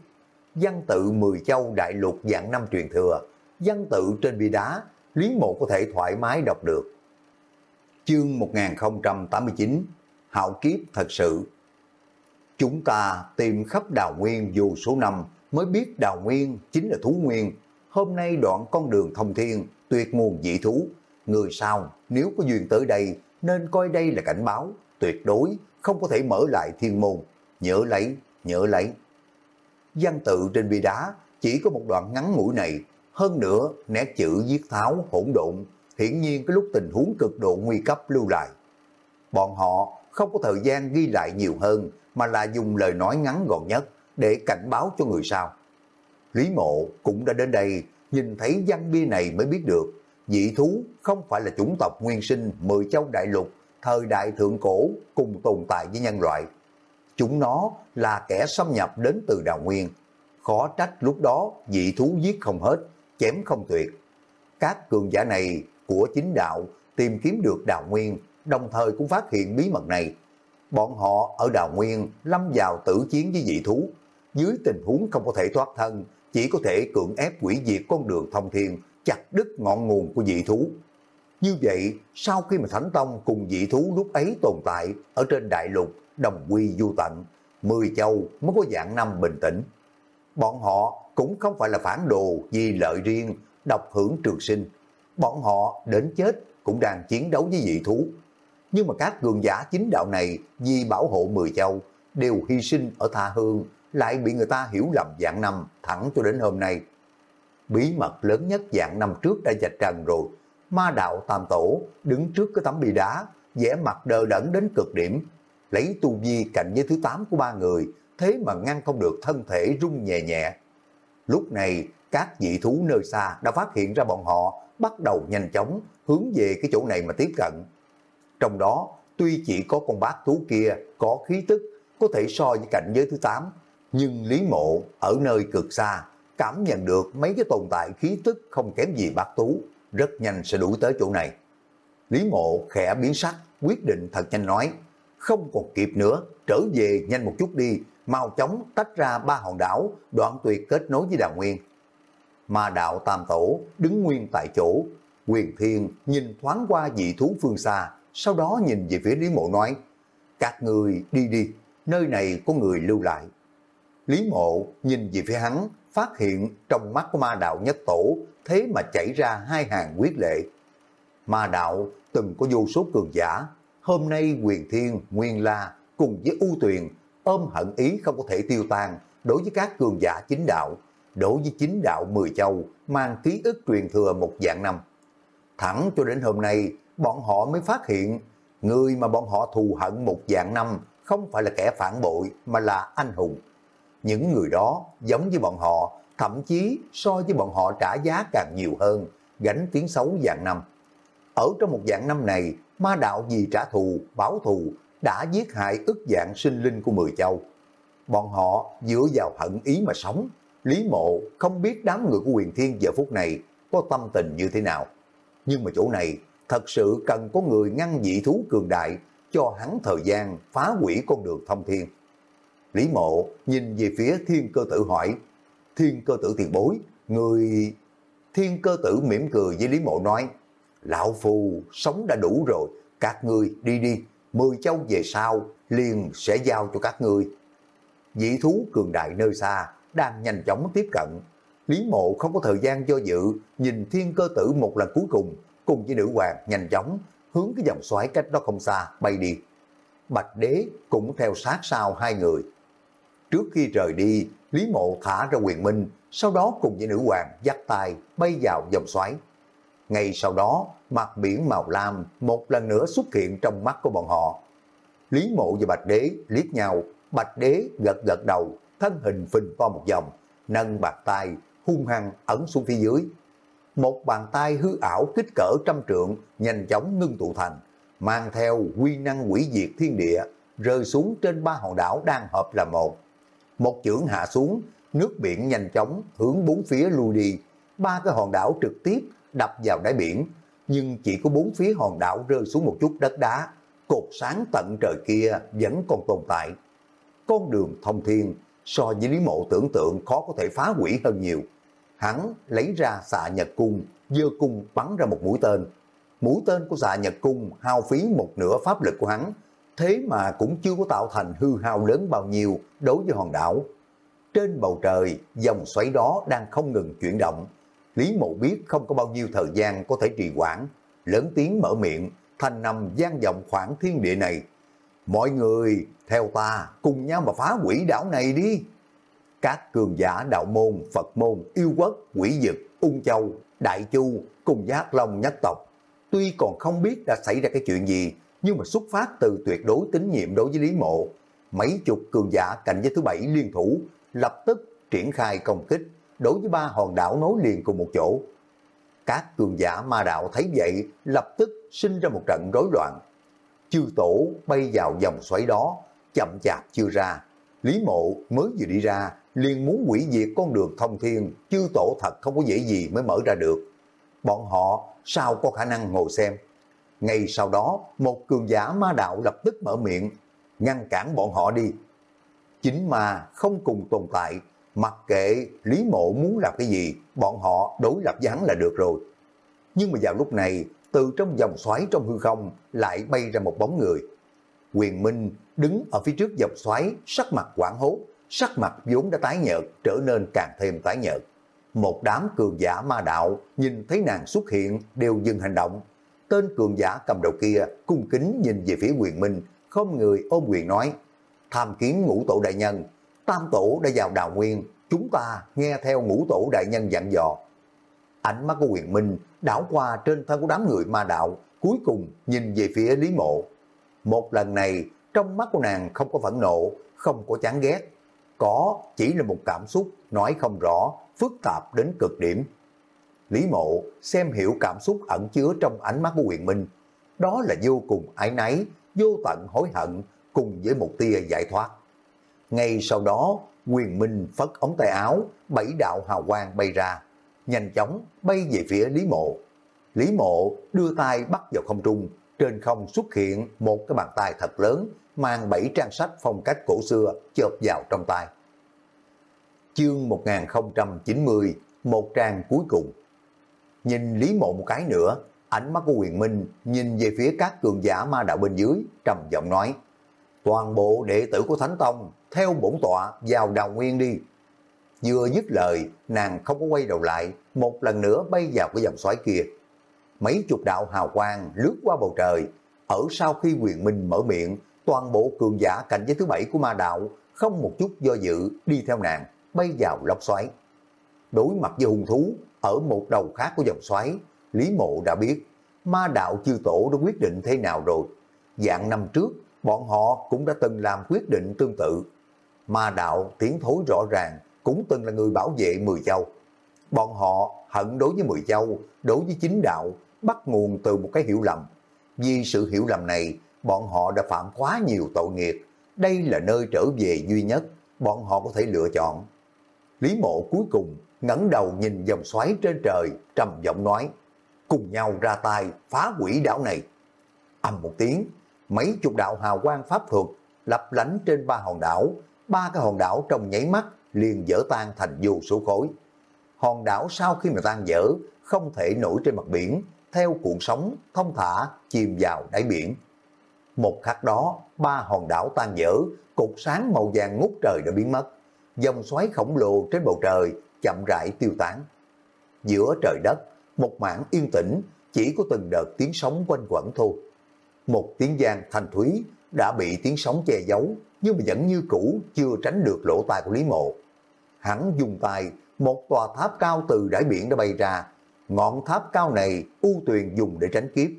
văn tự mười châu đại lục dạng năm truyền thừa, văn tự trên bia đá Lý Mộ có thể thoải mái đọc được. Chương 1089 hạo kiếp thật sự. Chúng ta tìm khắp đào nguyên dù số năm mới biết đào nguyên chính là thú nguyên. Hôm nay đoạn con đường thông thiên, tuyệt nguồn dị thú. Người sau nếu có duyên tới đây nên coi đây là cảnh báo, tuyệt đối không có thể mở lại thiên môn. Nhớ lấy, nhớ lấy. Văn tự trên bia đá chỉ có một đoạn ngắn ngủi này, hơn nữa nét chữ viết tháo hỗn độn, hiển nhiên cái lúc tình huống cực độ nguy cấp lưu lại. Bọn họ không có thời gian ghi lại nhiều hơn, mà là dùng lời nói ngắn gọn nhất để cảnh báo cho người sau. Lý mộ cũng đã đến đây, nhìn thấy văn bia này mới biết được, dị thú không phải là chủng tộc nguyên sinh mười châu đại lục, thời đại thượng cổ cùng tồn tại với nhân loại. Chúng nó là kẻ xâm nhập đến từ đào nguyên. Khó trách lúc đó dị thú giết không hết, chém không tuyệt. Các cường giả này của chính đạo tìm kiếm được đào nguyên, đồng thời cũng phát hiện bí mật này. Bọn họ ở đào nguyên lâm vào tử chiến với dị thú, dưới tình huống không có thể thoát thân, chỉ có thể cưỡng ép quỷ diệt con đường thông thiên, chặt đứt ngọn nguồn của dị thú. Như vậy, sau khi mà Thánh Tông cùng dị thú lúc ấy tồn tại ở trên đại lục, đồng quy du tận, mười châu mới có dạng năm bình tĩnh. Bọn họ cũng không phải là phản đồ vì lợi riêng, độc hưởng trường sinh. Bọn họ đến chết cũng đang chiến đấu với dị thú. Nhưng mà các cường giả chính đạo này vì bảo hộ mười châu đều hy sinh ở tha hương, lại bị người ta hiểu lầm dạng năm thẳng cho đến hôm nay. Bí mật lớn nhất dạng năm trước đã dạch trần rồi. Ma đạo tam tổ đứng trước cái tấm bia đá, vẻ mặt đờ đẫn đến cực điểm, lấy tu vi cạnh với thứ tám của ba người, thế mà ngăn không được thân thể rung nhẹ nhẹ. Lúc này, các dị thú nơi xa đã phát hiện ra bọn họ, bắt đầu nhanh chóng hướng về cái chỗ này mà tiếp cận. Trong đó, tuy chỉ có con bác thú kia có khí tức, có thể so với cạnh giới thứ tám, nhưng Lý Mộ ở nơi cực xa, cảm nhận được mấy cái tồn tại khí tức không kém gì bác tú, rất nhanh sẽ đuổi tới chỗ này. Lý Mộ khẽ biến sắc, quyết định thật nhanh nói, không còn kịp nữa, trở về nhanh một chút đi, mau chóng tách ra ba hòn đảo, đoạn tuyệt kết nối với Đào Nguyên. Mà đạo Tam Tổ đứng nguyên tại chỗ, quyền thiên nhìn thoáng qua dị thú phương xa, sau đó nhìn về phía Lý Mộ nói, các người đi đi, nơi này có người lưu lại. Lý Mộ nhìn về phía hắn, phát hiện trong mắt của ma đạo nhất tổ, thế mà chảy ra hai hàng quyết lệ. Ma đạo từng có vô số cường giả, hôm nay quyền thiên, nguyên la cùng với ưu tuyền ôm hận ý không có thể tiêu tan đối với các cường giả chính đạo, đối với chính đạo Mười Châu mang ký ức truyền thừa một dạng năm. Thẳng cho đến hôm nay, bọn họ mới phát hiện người mà bọn họ thù hận một dạng năm không phải là kẻ phản bội mà là anh hùng. Những người đó giống như bọn họ, thậm chí so với bọn họ trả giá càng nhiều hơn, gánh tiếng xấu dạng năm. Ở trong một dạng năm này, ma đạo vì trả thù, báo thù, đã giết hại ức dạng sinh linh của Mười Châu. Bọn họ dựa vào hận ý mà sống. Lý mộ không biết đám người của quyền thiên giờ phút này có tâm tình như thế nào. Nhưng mà chỗ này thật sự cần có người ngăn dị thú cường đại cho hắn thời gian phá hủy con đường thông thiên. Lý mộ nhìn về phía thiên cơ tử hỏi, thiên cơ tử tiền bối, người... Thiên cơ tử mỉm cười với Lý mộ nói, Lão Phù sống đã đủ rồi, các ngươi đi đi, mười châu về sau liền sẽ giao cho các ngươi. Dị thú cường đại nơi xa đang nhanh chóng tiếp cận. Lý mộ không có thời gian do dự, nhìn thiên cơ tử một lần cuối cùng, cùng với nữ hoàng nhanh chóng hướng cái dòng xoáy cách đó không xa bay đi. Bạch đế cũng theo sát sau hai người. Trước khi rời đi, Lý mộ thả ra quyền minh, sau đó cùng với nữ hoàng dắt tay bay vào dòng xoáy. Ngay sau đó, mặt biển màu lam một lần nữa xuất hiện trong mắt của bọn họ. Lý mộ và Bạch Đế liếc nhau, Bạch Đế gật gật đầu, thân hình phình to một vòng, nâng bàn tay, hung hăng ấn xuống phía dưới. Một bàn tay hư ảo kích cỡ trăm trượng, nhanh chóng ngưng tụ thành, mang theo quy năng quỷ diệt thiên địa, rơi xuống trên ba hòn đảo đang hợp là một. Một chưởng hạ xuống, nước biển nhanh chóng hướng bốn phía lui đi, ba cái hòn đảo trực tiếp đập vào đáy biển, nhưng chỉ có bốn phía hòn đảo rơi xuống một chút đất đá, cột sáng tận trời kia vẫn còn tồn tại. Con đường thông thiên so với Lý Mộ tưởng tượng khó có thể phá hủy hơn nhiều. Hắn lấy ra xạ nhật cung, dơ cung bắn ra một mũi tên. Mũi tên của xạ nhật cung hao phí một nửa pháp lực của hắn, thế mà cũng chưa có tạo thành hư hao lớn bao nhiêu đối với hòn đảo. Trên bầu trời, dòng xoáy đó đang không ngừng chuyển động. Lý Mộ biết không có bao nhiêu thời gian có thể trì quản, lớn tiếng mở miệng, thành nằm gian vọng khoảng thiên địa này. Mọi người, theo ta, cùng nhau mà phá quỷ đảo này đi. Các cường giả đạo môn, Phật môn, yêu quốc, quỷ dực, ung châu, đại chu, cùng giác long nhất tộc. Tuy còn không biết đã xảy ra cái chuyện gì, nhưng mà xuất phát từ tuyệt đối tín nhiệm đối với Lý Mộ. Mấy chục cường giả cạnh với thứ bảy liên thủ, lập tức triển khai công kích đối với ba hòn đảo nối liền cùng một chỗ. Các cường giả ma đạo thấy vậy, lập tức sinh ra một trận rối loạn. Chư tổ bay vào dòng xoáy đó, chậm chạp chưa ra. Lý mộ mới vừa đi ra, liền muốn quỷ diệt con đường thông thiên, chư tổ thật không có dễ gì mới mở ra được. Bọn họ sao có khả năng ngồi xem. Ngay sau đó, một cường giả ma đạo lập tức mở miệng, ngăn cản bọn họ đi. Chính ma không cùng tồn tại, mặc kệ Lý Mộ muốn làm cái gì, bọn họ đối lập với hắn là được rồi. Nhưng mà vào lúc này, từ trong dòng xoáy trong hư không lại bay ra một bóng người. Quyền Minh đứng ở phía trước dòng xoáy, sắc mặt quảng hốt, sắc mặt vốn đã tái nhợt trở nên càng thêm tái nhợt. Một đám cường giả ma đạo nhìn thấy nàng xuất hiện đều dừng hành động. Tên cường giả cầm đầu kia cung kính nhìn về phía quyền minh, không người ôm quyền nói, tham kiến ngũ tổ đại nhân, tam tổ đã vào đào nguyên, chúng ta nghe theo ngũ tổ đại nhân dặn dò. Ánh mắt của quyền minh đảo qua trên thân của đám người ma đạo, cuối cùng nhìn về phía Lý Mộ. Một lần này, trong mắt của nàng không có phẫn nộ, không có chán ghét, có chỉ là một cảm xúc nói không rõ, phức tạp đến cực điểm. Lý mộ xem hiểu cảm xúc ẩn chứa trong ánh mắt của quyền minh. Đó là vô cùng ái náy, vô tận hối hận cùng với một tia giải thoát. Ngay sau đó, quyền minh phất ống tay áo, bảy đạo hào quang bay ra, nhanh chóng bay về phía Lý mộ. Lý mộ đưa tay bắt vào không trung, trên không xuất hiện một cái bàn tay thật lớn, mang bảy trang sách phong cách cổ xưa chộp vào trong tay. Chương 1090, một trang cuối cùng. Nhìn Lý Mộ một cái nữa, ánh mắt của quyền minh nhìn về phía các cường giả ma đạo bên dưới, trầm giọng nói, toàn bộ đệ tử của Thánh Tông, theo bổn tọa vào đào nguyên đi. Vừa dứt lời, nàng không có quay đầu lại, một lần nữa bay vào cái dòng xoáy kia. Mấy chục đạo hào quang lướt qua bầu trời, ở sau khi quyền minh mở miệng, toàn bộ cường giả cạnh giới thứ bảy của ma đạo không một chút do dự đi theo nàng, bay vào lốc xoáy. Đối mặt với hung thú, ở một đầu khác của dòng xoáy, Lý Mộ đã biết ma đạo chư tổ đã quyết định thế nào rồi. Dạng năm trước, bọn họ cũng đã từng làm quyết định tương tự. Ma đạo tiến thối rõ ràng, cũng từng là người bảo vệ Mười Châu. Bọn họ hận đối với Mười Châu, đối với chính đạo, bắt nguồn từ một cái hiểu lầm. Vì sự hiểu lầm này, bọn họ đã phạm quá nhiều tội nghiệp. Đây là nơi trở về duy nhất, bọn họ có thể lựa chọn. Lý mộ cuối cùng ngẩng đầu nhìn dòng xoáy trên trời, trầm giọng nói, cùng nhau ra tay phá quỷ đảo này. Âm một tiếng, mấy chục đạo hào quang pháp thuật lập lánh trên ba hòn đảo, ba cái hòn đảo trong nháy mắt liền dở tan thành vô số khối. Hòn đảo sau khi mà tan dở, không thể nổi trên mặt biển, theo cuộn sóng thông thả chìm vào đáy biển. Một khắc đó, ba hòn đảo tan dở, cục sáng màu vàng ngút trời đã biến mất. Dòng xoáy khổng lồ trên bầu trời chậm rãi tiêu tán. Giữa trời đất, một mảng yên tĩnh, chỉ có từng đợt tiếng sóng quanh quẩn thôi. Một tiếng giang thanh thúy đã bị tiếng sóng che giấu, nhưng mà vẫn như cũ chưa tránh được lỗ tai của Lý Mộ. Hắn dùng tay, một tòa tháp cao từ đáy biển đã bay ra. Ngọn tháp cao này U Tuyền dùng để tránh kiếp,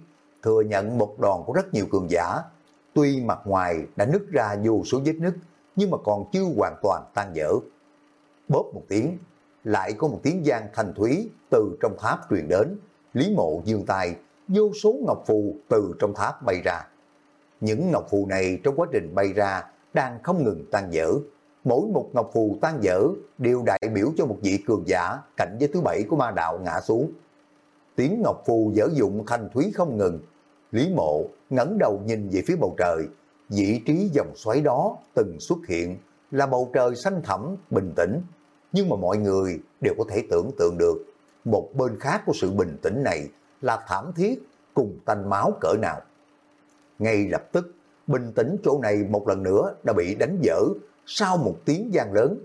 thừa nhận một đòn của rất nhiều cường giả. Tuy mặt ngoài đã nứt ra vô số vết nứt, nhưng mà còn chưa hoàn toàn tan dở. Bóp một tiếng, lại có một tiếng giang thanh thúy từ trong tháp truyền đến. Lý mộ dương tay, vô số ngọc phù từ trong tháp bay ra. Những ngọc phù này trong quá trình bay ra đang không ngừng tan dở. Mỗi một ngọc phù tan dở đều đại biểu cho một vị cường giả cạnh với thứ bảy của ma đạo ngã xuống. Tiếng ngọc phù dở dụng thanh thúy không ngừng. Lý mộ ngẩng đầu nhìn về phía bầu trời. Vị trí dòng xoáy đó từng xuất hiện là bầu trời xanh thẳm, bình tĩnh, nhưng mà mọi người đều có thể tưởng tượng được một bên khác của sự bình tĩnh này là thảm thiết cùng tanh máu cỡ nào. Ngay lập tức, bình tĩnh chỗ này một lần nữa đã bị đánh dở sau một tiếng gian lớn.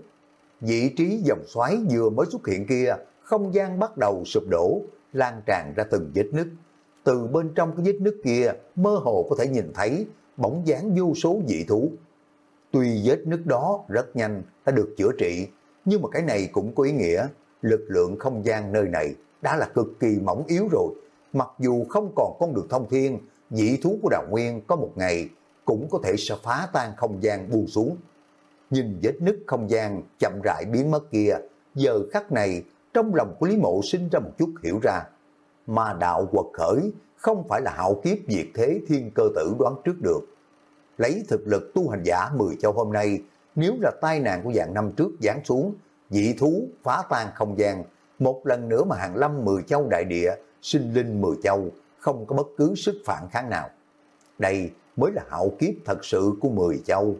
Vị trí dòng xoáy vừa mới xuất hiện kia, không gian bắt đầu sụp đổ, lan tràn ra từng vết nứt. Từ bên trong cái vết nứt kia, mơ hồ có thể nhìn thấy bóng dáng vô số dị thú. Tuy vết nứt đó rất nhanh đã được chữa trị, nhưng mà cái này cũng có ý nghĩa, lực lượng không gian nơi này đã là cực kỳ mỏng yếu rồi. Mặc dù không còn con đường thông thiên, dị thú của Đào Nguyên có một ngày cũng có thể sẽ phá tan không gian buông xuống. Nhìn vết nứt không gian chậm rãi biến mất kia, giờ khắc này trong lòng của Lý Mộ sinh ra một chút hiểu ra. Mà đạo quật khởi không phải là hạo kiếp diệt thế thiên cơ tử đoán trước được. Lấy thực lực tu hành giả 10 châu hôm nay, nếu là tai nạn của dạng năm trước giáng xuống, dị thú phá tan không gian, một lần nữa mà hàng lâm 10 châu đại địa, sinh linh 10 châu, không có bất cứ sức phản kháng nào. Đây mới là hạo kiếp thật sự của 10 châu.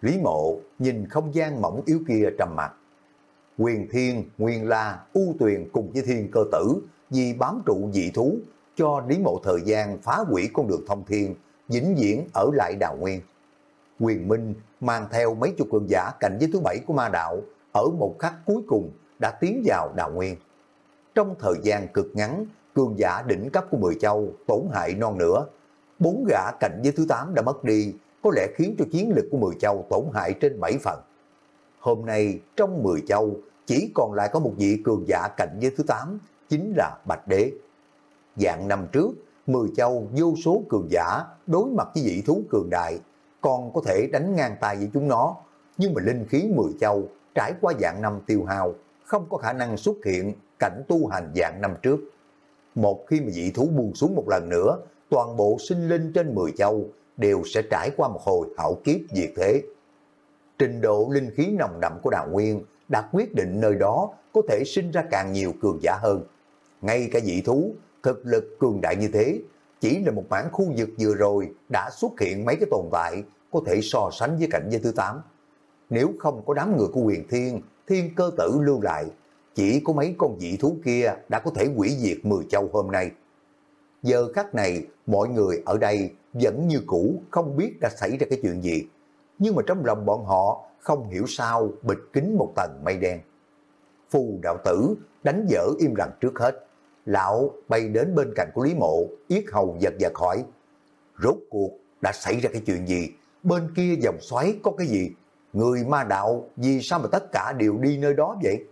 Lý mộ nhìn không gian mỏng yếu kia trầm mặt. Quyền thiên, nguyên la, u tuyền cùng với thiên cơ tử vì bám trụ dị thú cho Lý mộ thời gian phá hủy con đường thông thiên, vĩnh viễn ở lại đào nguyên. Quyền Minh mang theo mấy chục cường giả cạnh với thứ bảy của ma đạo ở một khắc cuối cùng đã tiến vào Đạo nguyên. Trong thời gian cực ngắn, cường giả đỉnh cấp của Mười Châu tổn hại non nữa. Bốn gã cạnh với thứ tám đã mất đi, có lẽ khiến cho chiến lực của Mười Châu tổn hại trên bảy phần. Hôm nay trong Mười Châu chỉ còn lại có một vị cường giả cạnh với thứ tám, chính là Bạch Đế. Dạng năm trước, Mười Châu vô số cường giả đối mặt với vị thú cường đại, còn có thể đánh ngang tay với chúng nó, nhưng mà linh khí Mười Châu trải qua dạng năm tiêu hao, không có khả năng xuất hiện cảnh tu hành dạng năm trước. Một khi mà dị thú buông xuống một lần nữa, toàn bộ sinh linh trên 10 châu đều sẽ trải qua một hồi hảo kiếp diệt thế. Trình độ linh khí nồng đậm của Đào Nguyên đã quyết định nơi đó có thể sinh ra càng nhiều cường giả hơn. Ngay cả dị thú, thực lực cường đại như thế, chỉ là một mảng khu vực vừa rồi đã xuất hiện mấy cái tồn tại có thể so sánh với cảnh giới thứ 8. Nếu không có đám người của quyền thiên, thiên cơ tử lưu lại, chỉ có mấy con dị thú kia đã có thể hủy diệt mười châu hôm nay. Giờ khắc này, mọi người ở đây vẫn như cũ, không biết đã xảy ra cái chuyện gì. Nhưng mà trong lòng bọn họ không hiểu sao bịt kín một tầng mây đen. Phù đạo tử đánh dở im lặng trước hết. Lão bay đến bên cạnh của Lý Mộ, yết hầu giật giật hỏi. Rốt cuộc đã xảy ra cái chuyện gì? Bên kia dòng xoáy có cái gì? Người ma đạo vì sao mà tất cả đều đi nơi đó vậy?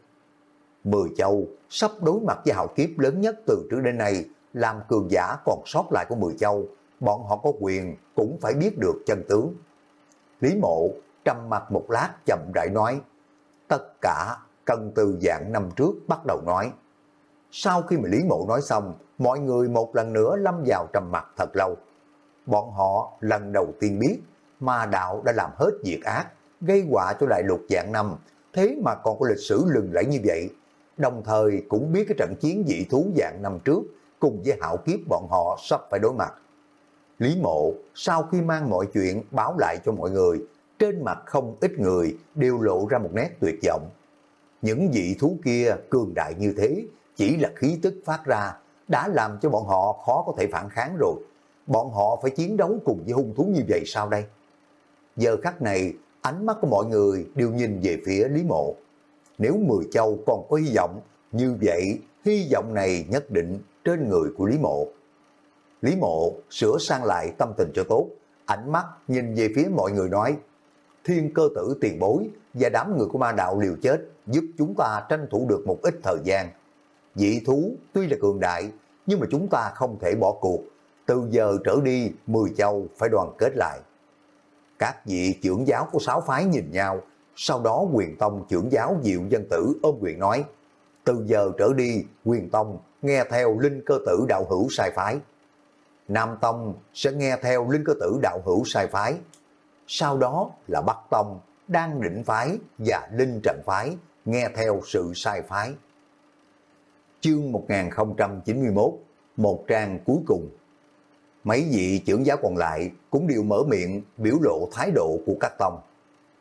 Mười châu sắp đối mặt với hào kiếp lớn nhất từ trước đến nay, làm cường giả còn sót lại của Mười châu, bọn họ có quyền cũng phải biết được chân tướng. Lý mộ trầm mặt một lát chậm rãi nói, tất cả cần từ dạng năm trước bắt đầu nói. Sau khi mà Lý mộ nói xong, mọi người một lần nữa lâm vào trầm mặt thật lâu. Bọn họ lần đầu tiên biết ma đạo đã làm hết việc ác, gây họa cho đại lục dạng năm, thế mà còn có lịch sử lừng lẫy như vậy, đồng thời cũng biết cái trận chiến dị thú dạng năm trước cùng với hạo kiếp bọn họ sắp phải đối mặt. Lý mộ sau khi mang mọi chuyện báo lại cho mọi người, trên mặt không ít người đều lộ ra một nét tuyệt vọng. Những dị thú kia cường đại như thế, chỉ là khí tức phát ra, đã làm cho bọn họ khó có thể phản kháng rồi. Bọn họ phải chiến đấu cùng với hung thú như vậy sao đây? Giờ khắc này, ánh mắt của mọi người đều nhìn về phía Lý Mộ. Nếu Mười Châu còn có hy vọng, như vậy hy vọng này nhất định trên người của Lý Mộ. Lý Mộ sửa sang lại tâm tình cho tốt, ánh mắt nhìn về phía mọi người nói, thiên cơ tử tiền bối và đám người của ma đạo liều chết giúp chúng ta tranh thủ được một ít thời gian. Dị thú tuy là cường đại, nhưng mà chúng ta không thể bỏ cuộc. Từ giờ trở đi, Mười Châu phải đoàn kết lại. Các vị trưởng giáo của sáu phái nhìn nhau, sau đó quyền tông trưởng giáo Diệu Dân Tử ôm quyền nói, từ giờ trở đi, quyền tông nghe theo linh cơ tử đạo hữu sai phái. Nam tông sẽ nghe theo linh cơ tử đạo hữu sai phái. Sau đó là Bắc tông, đang định phái và linh trận phái nghe theo sự sai phái. Chương 1091, một trang cuối cùng. Mấy vị trưởng giáo còn lại cũng đều mở miệng biểu lộ thái độ của các tông.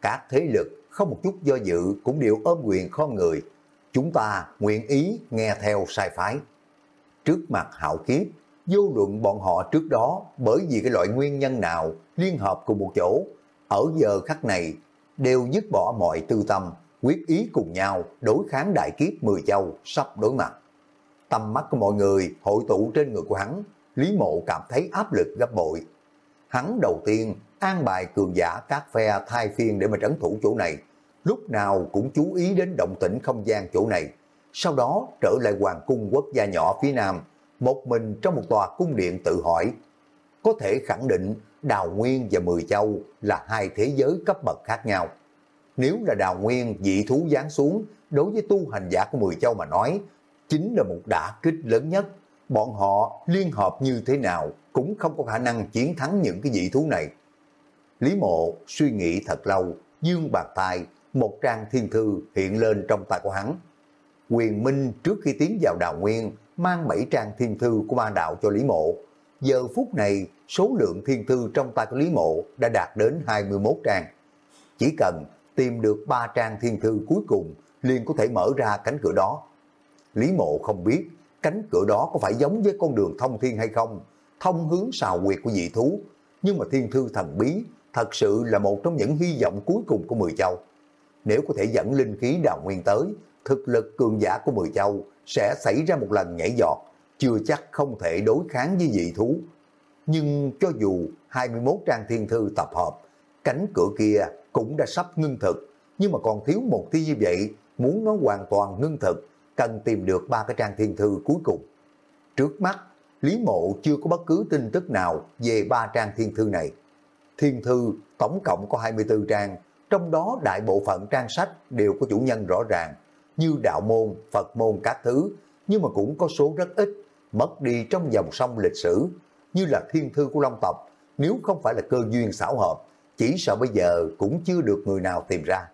Các thế lực không một chút do dự cũng đều ôm quyền khom người. Chúng ta nguyện ý nghe theo sai phái. Trước mặt hạo kiếp, vô luận bọn họ trước đó bởi vì cái loại nguyên nhân nào liên hợp cùng một chỗ, ở giờ khắc này đều dứt bỏ mọi tư tâm, quyết ý cùng nhau đối kháng đại kiếp mười châu sắp đối mặt. Tầm mắt của mọi người hội tụ trên người của hắn, Lý Mộ cảm thấy áp lực gấp bội. Hắn đầu tiên an bài cường giả các phe thay phiên để mà trấn thủ chỗ này, lúc nào cũng chú ý đến động tĩnh không gian chỗ này. Sau đó trở lại hoàng cung quốc gia nhỏ phía nam, một mình trong một tòa cung điện tự hỏi. Có thể khẳng định Đào Nguyên và Mười Châu là hai thế giới cấp bậc khác nhau. Nếu là Đào Nguyên dị thú giáng xuống, đối với tu hành giả của Mười Châu mà nói, chính là một đả kích lớn nhất. Bọn họ liên hợp như thế nào cũng không có khả năng chiến thắng những cái dị thú này. Lý Mộ suy nghĩ thật lâu, dương bàn tay, một trang thiên thư hiện lên trong tay của hắn. Quyền Minh trước khi tiến vào đào nguyên, mang bảy trang thiên thư của ma đạo cho Lý Mộ. Giờ phút này, số lượng thiên thư trong tay của Lý Mộ đã đạt đến 21 trang. Chỉ cần tìm được ba trang thiên thư cuối cùng, liền có thể mở ra cánh cửa đó. Lý Mộ không biết cánh cửa đó có phải giống với con đường thông thiên hay không, thông hướng sào quyệt của dị thú, nhưng mà thiên thư thần bí thật sự là một trong những hy vọng cuối cùng của Mười Châu. Nếu có thể dẫn linh khí đào nguyên tới, thực lực cường giả của Mười Châu sẽ xảy ra một lần nhảy giọt, chưa chắc không thể đối kháng với dị thú. Nhưng cho dù 21 trang thiên thư tập hợp, cánh cửa kia cũng đã sắp ngưng thực, nhưng mà còn thiếu một thi như vậy, muốn nó hoàn toàn ngưng thực, cần tìm được ba cái trang thiên thư cuối cùng. Trước mắt, Lý Mộ chưa có bất cứ tin tức nào về ba trang thiên thư này. Thiên thư tổng cộng có 24 trang, trong đó đại bộ phận trang sách đều có chủ nhân rõ ràng, như đạo môn, Phật môn các thứ, nhưng mà cũng có số rất ít, mất đi trong dòng sông lịch sử, như là thiên thư của Long tộc, nếu không phải là cơ duyên xảo hợp, chỉ sợ bây giờ cũng chưa được người nào tìm ra.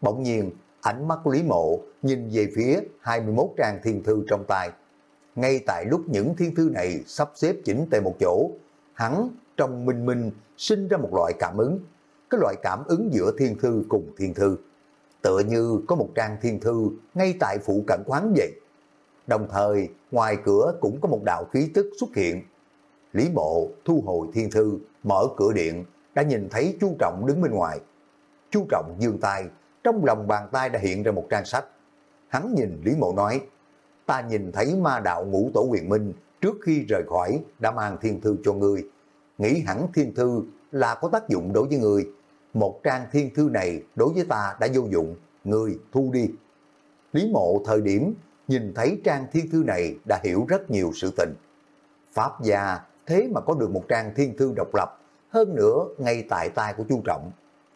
Bỗng nhiên, ánh mắt của Lý Mộ nhìn về phía 21 trang thiên thư trong tay. Ngay tại lúc những thiên thư này sắp xếp chỉnh tề một chỗ, hắn trong minh minh sinh ra một loại cảm ứng, cái loại cảm ứng giữa thiên thư cùng thiên thư. Tựa như có một trang thiên thư ngay tại phụ cận quán vậy. Đồng thời, ngoài cửa cũng có một đạo khí tức xuất hiện. Lý Bộ thu hồi thiên thư, mở cửa điện, đã nhìn thấy Chu Trọng đứng bên ngoài. Chu Trọng dương tay, trong lòng bàn tay đã hiện ra một trang sách. Hắn nhìn Lý Mộ nói, ta nhìn thấy ma đạo ngũ tổ quyền minh trước khi rời khỏi đã mang thiên thư cho ngươi. Nghĩ hẳn thiên thư là có tác dụng đối với ngươi. Một trang thiên thư này đối với ta đã vô dụng, ngươi thu đi. Lý mộ thời điểm nhìn thấy trang thiên thư này đã hiểu rất nhiều sự tình. Pháp gia thế mà có được một trang thiên thư độc lập, hơn nữa ngay tại tay của Chu Trọng.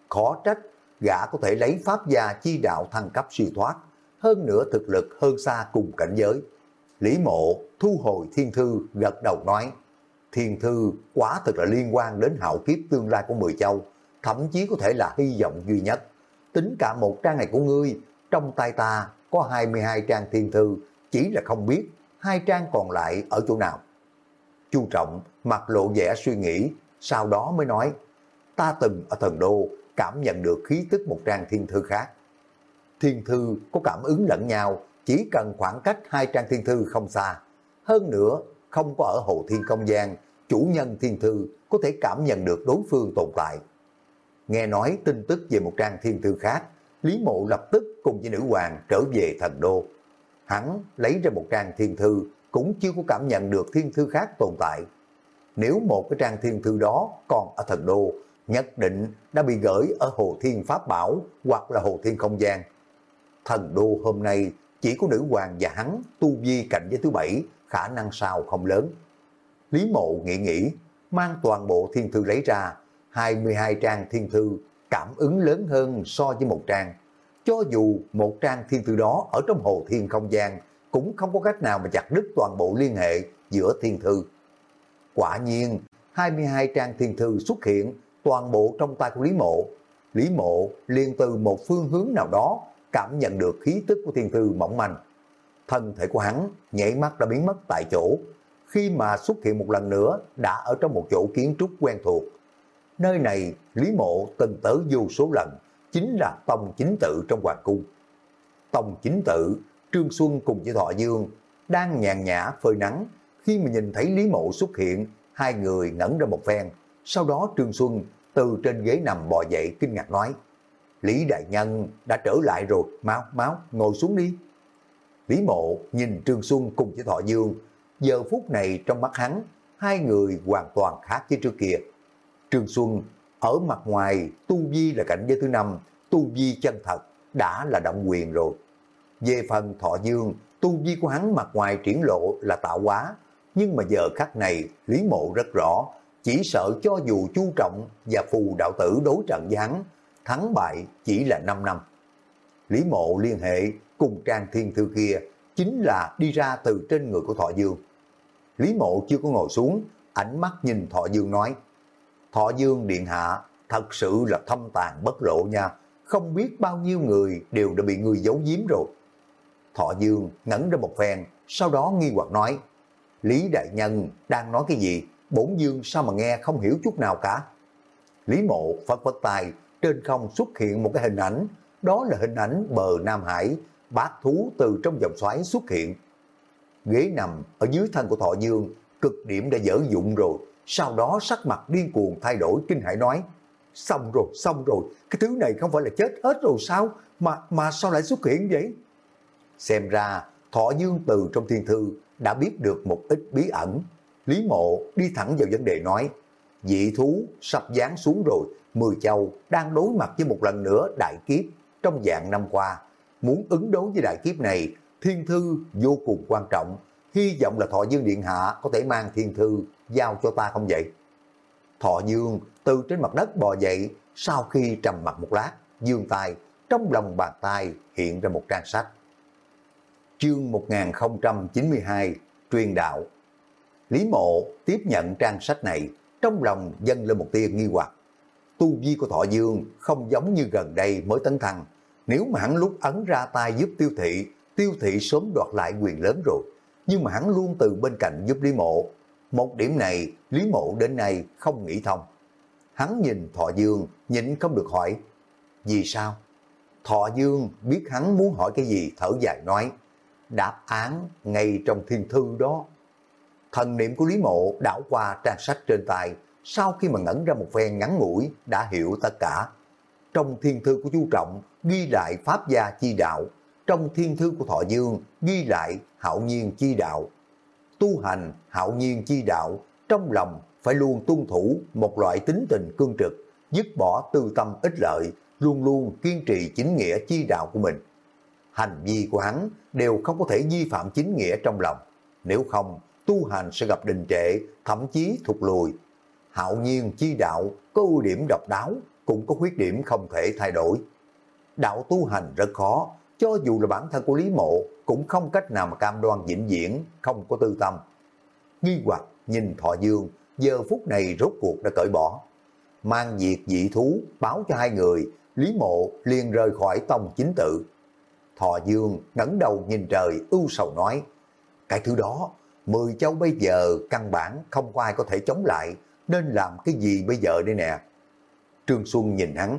Khó trách gã có thể lấy pháp gia chi đạo thăng cấp siêu thoát, hơn nữa thực lực hơn xa cùng cảnh giới. Lý mộ thu hồi thiên thư gật đầu nói, thiên thư quá thực là liên quan đến hạo kiếp tương lai của Mười Châu, thậm chí có thể là hy vọng duy nhất. Tính cả một trang này của ngươi, trong tay ta có 22 trang thiên thư, chỉ là không biết hai trang còn lại ở chỗ nào. Chu Trọng mặt lộ vẻ suy nghĩ, sau đó mới nói, ta từng ở thần đô cảm nhận được khí tức một trang thiên thư khác. Thiên thư có cảm ứng lẫn nhau, chỉ cần khoảng cách hai trang thiên thư không xa. Hơn nữa, không có ở hồ thiên công gian, chủ nhân thiên thư có thể cảm nhận được đối phương tồn tại. Nghe nói tin tức về một trang thiên thư khác, Lý Mộ lập tức cùng với nữ hoàng trở về thần đô. Hắn lấy ra một trang thiên thư, cũng chưa có cảm nhận được thiên thư khác tồn tại. Nếu một cái trang thiên thư đó còn ở thần đô, nhất định đã bị gửi ở Hồ Thiên Pháp Bảo hoặc là Hồ Thiên Không Gian. Thần đô hôm nay chỉ có nữ hoàng và hắn tu vi cạnh với thứ bảy, khả năng sao không lớn. Lý mộ nghĩ nghĩ, mang toàn bộ thiên thư lấy ra, 22 trang thiên thư, cảm ứng lớn hơn so với một trang. Cho dù một trang thiên thư đó ở trong hồ thiên không gian, cũng không có cách nào mà chặt đứt toàn bộ liên hệ giữa thiên thư. Quả nhiên, 22 trang thiên thư xuất hiện toàn bộ trong tay của Lý Mộ. Lý Mộ liên từ một phương hướng nào đó cảm nhận được khí tức của thiên thư mỏng manh. Thân thể của hắn nhảy mắt đã biến mất tại chỗ, khi mà xuất hiện một lần nữa đã ở trong một chỗ kiến trúc quen thuộc. Nơi này Lý Mộ từng tới vô số lần, chính là Tông Chính Tự trong Hoàng Cung. Tông Chính Tự, Trương Xuân cùng với Thọ Dương đang nhàn nhã phơi nắng, khi mà nhìn thấy Lý Mộ xuất hiện, hai người ngẩn ra một phen. Sau đó Trương Xuân từ trên ghế nằm bò dậy kinh ngạc nói, Lý Đại Nhân đã trở lại rồi, máu, máu, ngồi xuống đi. Lý Mộ nhìn Trương Xuân cùng với Thọ Dương, giờ phút này trong mắt hắn, hai người hoàn toàn khác với trước kia. Trương Xuân ở mặt ngoài tu vi là cảnh giới thứ năm, tu vi chân thật đã là động quyền rồi. Về phần Thọ Dương, tu vi của hắn mặt ngoài triển lộ là tạo hóa, nhưng mà giờ khắc này Lý Mộ rất rõ, chỉ sợ cho dù chu trọng và phù đạo tử đối trận với hắn, thắng bại chỉ là 5 năm. Lý Mộ liên hệ cùng Trang Thiên Thư kia chính là đi ra từ trên người của Thọ Dương. Lý Mộ chưa có ngồi xuống, ánh mắt nhìn Thọ Dương nói, Thọ Dương Điện Hạ thật sự là thâm tàn bất lộ nha, không biết bao nhiêu người đều đã bị người giấu giếm rồi. Thọ Dương ngẩn ra một phen, sau đó nghi hoặc nói, Lý Đại Nhân đang nói cái gì, bổn Dương sao mà nghe không hiểu chút nào cả. Lý Mộ phất phất tài trên không xuất hiện một cái hình ảnh, đó là hình ảnh bờ Nam Hải, bát thú từ trong dòng xoáy xuất hiện. Ghế nằm ở dưới thân của Thọ Dương, cực điểm đã dở dụng rồi, sau đó sắc mặt điên cuồng thay đổi kinh hãi nói, xong rồi, xong rồi, cái thứ này không phải là chết hết rồi sao, mà mà sao lại xuất hiện vậy? Xem ra, Thọ Dương từ trong thiên thư đã biết được một ít bí ẩn. Lý Mộ đi thẳng vào vấn đề nói, dị thú sắp dán xuống rồi, Mười Châu đang đối mặt với một lần nữa đại kiếp trong dạng năm qua. Muốn ứng đối với đại kiếp này, thiên thư vô cùng quan trọng. Hy vọng là Thọ Dương Điện Hạ có thể mang thiên thư giao cho ta không vậy? Thọ Dương từ trên mặt đất bò dậy, sau khi trầm mặt một lát, dương tay, trong lòng bàn tay hiện ra một trang sách. Chương 1092 Truyền đạo Lý Mộ tiếp nhận trang sách này, trong lòng dâng lên một tia nghi hoặc. Tu vi của Thọ Dương không giống như gần đây mới tấn thăng. Nếu mà hắn lúc ấn ra tay giúp tiêu thị, tiêu thị sớm đoạt lại quyền lớn rồi. Nhưng mà hắn luôn từ bên cạnh giúp Lý Mộ. Một điểm này Lý Mộ đến nay không nghĩ thông. Hắn nhìn Thọ Dương nhịn không được hỏi. Vì sao? Thọ Dương biết hắn muốn hỏi cái gì thở dài nói. Đáp án ngay trong thiên thư đó. Thần niệm của Lý Mộ đảo qua trang sách trên tay, sau khi mà ngẩn ra một phen ngắn ngủi đã hiểu tất cả. Trong thiên thư của chú Trọng ghi lại Pháp gia chi đạo, trong thiên thư của Thọ Dương ghi lại hạo nhiên chi đạo. Tu hành hạo nhiên chi đạo, trong lòng phải luôn tuân thủ một loại tính tình cương trực, dứt bỏ tư tâm ích lợi, luôn luôn kiên trì chính nghĩa chi đạo của mình. Hành vi của hắn đều không có thể vi phạm chính nghĩa trong lòng, nếu không tu hành sẽ gặp đình trệ, thậm chí thụt lùi. Hạo nhiên chi đạo có ưu điểm độc đáo, cũng có khuyết điểm không thể thay đổi. Đạo tu hành rất khó, cho dù là bản thân của Lý Mộ cũng không cách nào mà cam đoan vĩnh viễn, không có tư tâm. Nghi hoặc nhìn Thọ Dương, giờ phút này rốt cuộc đã cởi bỏ. Mang việc dị thú báo cho hai người, Lý Mộ liền rời khỏi tông chính tự. Thọ Dương ngẩng đầu nhìn trời ưu sầu nói, cái thứ đó, mười châu bây giờ căn bản không có ai có thể chống lại, nên làm cái gì bây giờ đây nè. Trương Xuân nhìn hắn,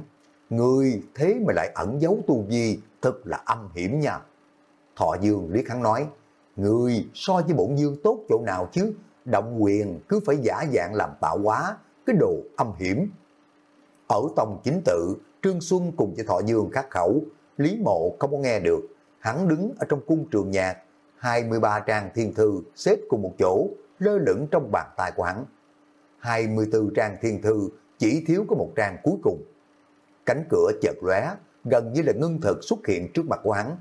người thế mà lại ẩn giấu tu vi, thật là âm hiểm nha. Thọ Dương liếc hắn nói, người so với bổn dương tốt chỗ nào chứ, động quyền cứ phải giả dạng làm tạo hóa, cái đồ âm hiểm. Ở tông chính tự, Trương Xuân cùng với Thọ Dương khắc khẩu, Lý Mộ không có nghe được, hắn đứng ở trong cung trường nhạc, 23 trang thiên thư xếp cùng một chỗ, lơ lửng trong bàn tay của hắn. 24 trang thiên thư chỉ thiếu có một trang cuối cùng. Cánh cửa chợt lóe, gần như là ngưng thực xuất hiện trước mặt của hắn.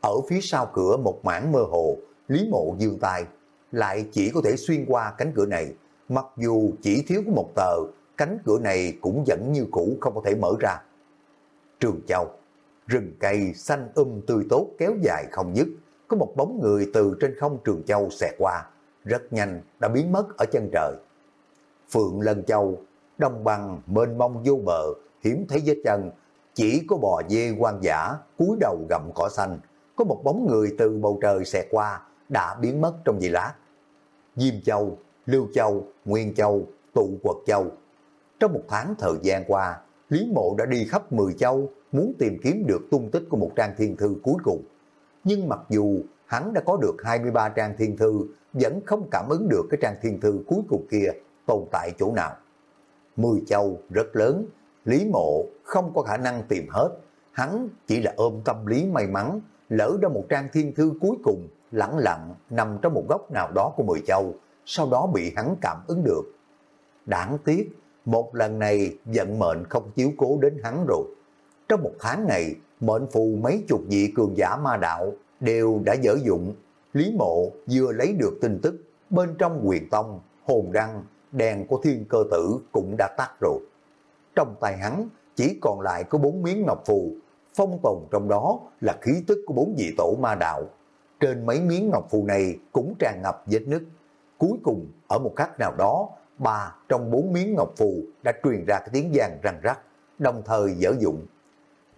Ở phía sau cửa một mảng mơ hồ, Lý Mộ dương tay, lại chỉ có thể xuyên qua cánh cửa này. Mặc dù chỉ thiếu có một tờ, cánh cửa này cũng vẫn như cũ không có thể mở ra. Trường Châu, rừng cây xanh um tươi tốt kéo dài không dứt, có một bóng người từ trên không Trường Châu xẹt qua, rất nhanh đã biến mất ở chân trời. Phượng Lân Châu, đồng bằng mênh mông vô bờ, hiếm thấy vết chân, chỉ có bò dê quan giả, cúi đầu gặm cỏ xanh, có một bóng người từ bầu trời xẹt qua, đã biến mất trong giây lát. Diêm Châu, Lưu Châu, Nguyên Châu, Tụ Quật Châu. Trong một tháng thời gian qua, Lý Mộ đã đi khắp 10 châu, muốn tìm kiếm được tung tích của một trang thiên thư cuối cùng. Nhưng mặc dù hắn đã có được 23 trang thiên thư, vẫn không cảm ứng được cái trang thiên thư cuối cùng kia tồn tại chỗ nào. Mười châu rất lớn, Lý Mộ không có khả năng tìm hết, hắn chỉ là ôm tâm lý may mắn, lỡ ra một trang thiên thư cuối cùng lẳng lặng nằm trong một góc nào đó của Mười Châu, sau đó bị hắn cảm ứng được. Đáng tiếc, một lần này vận mệnh không chiếu cố đến hắn rồi. Trong một tháng này, mệnh phù mấy chục vị cường giả ma đạo đều đã dở dụng. Lý mộ vừa lấy được tin tức, bên trong quyền tông, hồn đăng, đèn của thiên cơ tử cũng đã tắt rồi. Trong tay hắn chỉ còn lại có bốn miếng ngọc phù, phong tồn trong đó là khí tức của bốn vị tổ ma đạo. Trên mấy miếng ngọc phù này cũng tràn ngập vết nứt. Cuối cùng, ở một khắc nào đó, ba trong bốn miếng ngọc phù đã truyền ra cái tiếng vang răng rắc, đồng thời dở dụng.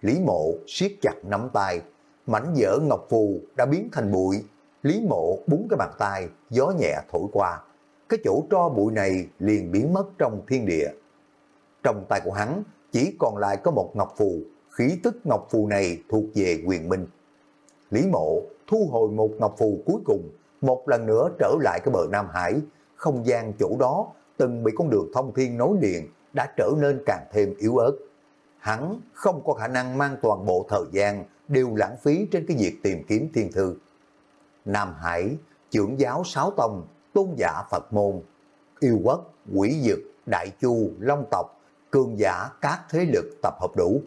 Lý mộ siết chặt nắm tay, mảnh vỡ ngọc phù đã biến thành bụi. Lý mộ búng cái bàn tay, gió nhẹ thổi qua. Cái chỗ tro bụi này liền biến mất trong thiên địa. Trong tay của hắn chỉ còn lại có một ngọc phù, khí tức ngọc phù này thuộc về quyền minh. Lý mộ thu hồi một ngọc phù cuối cùng, một lần nữa trở lại cái bờ Nam Hải, không gian chỗ đó từng bị con đường thông thiên nối liền đã trở nên càng thêm yếu ớt. Hắn không có khả năng mang toàn bộ thời gian đều lãng phí trên cái việc tìm kiếm thiên thư. Nam Hải, trưởng giáo Sáu Tông, tôn giả Phật Môn, yêu quốc, quỷ dực, đại chu, long tộc, cường giả các thế lực tập hợp đủ.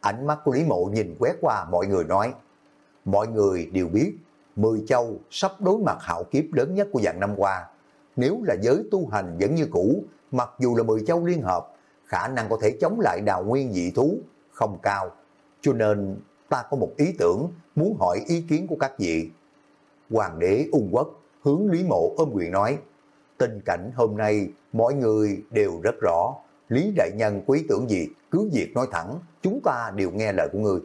Ánh mắt của Lý Mộ nhìn quét qua mọi người nói, mọi người đều biết, Mười Châu sắp đối mặt hạo kiếp lớn nhất của dạng năm qua. Nếu là giới tu hành vẫn như cũ, mặc dù là Mười Châu liên hợp, khả năng có thể chống lại đào nguyên dị thú không cao. Cho nên ta có một ý tưởng muốn hỏi ý kiến của các vị. Hoàng đế ung quốc hướng Lý Mộ ôm quyền nói, tình cảnh hôm nay mọi người đều rất rõ, Lý Đại Nhân quý tưởng gì, cứ việc nói thẳng, chúng ta đều nghe lời của người.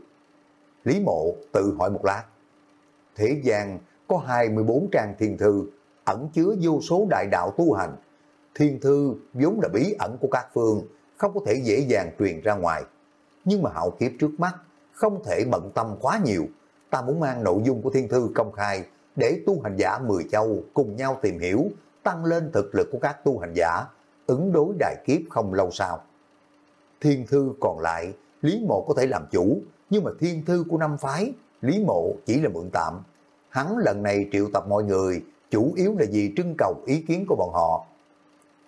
Lý Mộ tự hỏi một lát, thế gian có 24 trang thiên thư, ẩn chứa vô số đại đạo tu hành. Thiên thư vốn là bí ẩn của các phương, không có thể dễ dàng truyền ra ngoài. Nhưng mà hạo kiếp trước mắt, không thể bận tâm quá nhiều. Ta muốn mang nội dung của thiên thư công khai để tu hành giả mười châu cùng nhau tìm hiểu, tăng lên thực lực của các tu hành giả, ứng đối đại kiếp không lâu sau. Thiên thư còn lại, Lý Mộ có thể làm chủ, nhưng mà thiên thư của năm phái, Lý Mộ chỉ là mượn tạm. Hắn lần này triệu tập mọi người, chủ yếu là vì trưng cầu ý kiến của bọn họ.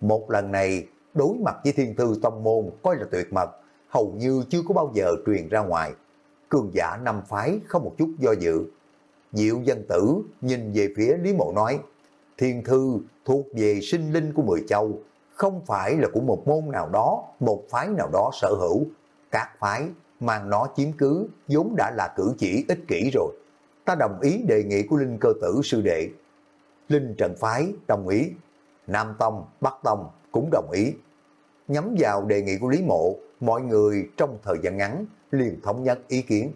Một lần này, đối mặt với thiên thư tông môn coi là tuyệt mật, hầu như chưa có bao giờ truyền ra ngoài. Cường giả năm phái không một chút do dự. Diệu dân tử nhìn về phía Lý Mộ nói, thiên thư thuộc về sinh linh của Mười Châu, không phải là của một môn nào đó, một phái nào đó sở hữu. Các phái mang nó chiếm cứ vốn đã là cử chỉ ích kỷ rồi. Ta đồng ý đề nghị của Linh cơ tử sư đệ. Linh Trần Phái đồng ý, Nam Tông, Bắc Tông cũng đồng ý. Nhắm vào đề nghị của Lý Mộ, mọi người trong thời gian ngắn liền thống nhất ý kiến.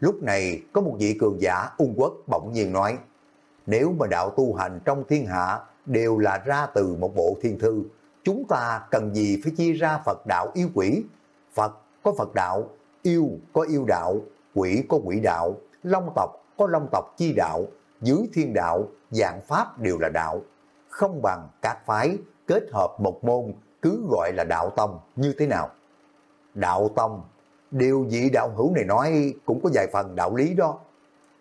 Lúc này có một vị cường giả ung quốc bỗng nhiên nói, nếu mà đạo tu hành trong thiên hạ đều là ra từ một bộ thiên thư, chúng ta cần gì phải chia ra Phật đạo yêu quỷ. Phật có Phật đạo, yêu có yêu đạo, quỷ có quỷ đạo, long tộc có long tộc chi đạo, dưới thiên đạo, dạng pháp đều là đạo. Không bằng các phái kết hợp một môn cứ gọi là đạo tông như thế nào. Đạo tông, điều vị đạo hữu này nói cũng có vài phần đạo lý đó.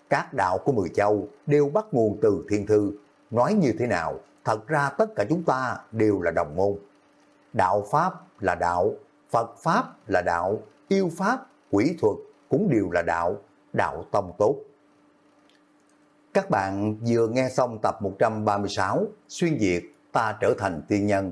Các đạo của Mười Châu đều bắt nguồn từ thiên thư. Nói như thế nào, thật ra tất cả chúng ta đều là đồng môn. Đạo Pháp là đạo, Phật Pháp là đạo, yêu Pháp, quỷ thuật cũng đều là đạo, đạo tông tốt. Các bạn vừa nghe xong tập 136 Xuyên Việt Ta Trở Thành Tiên Nhân.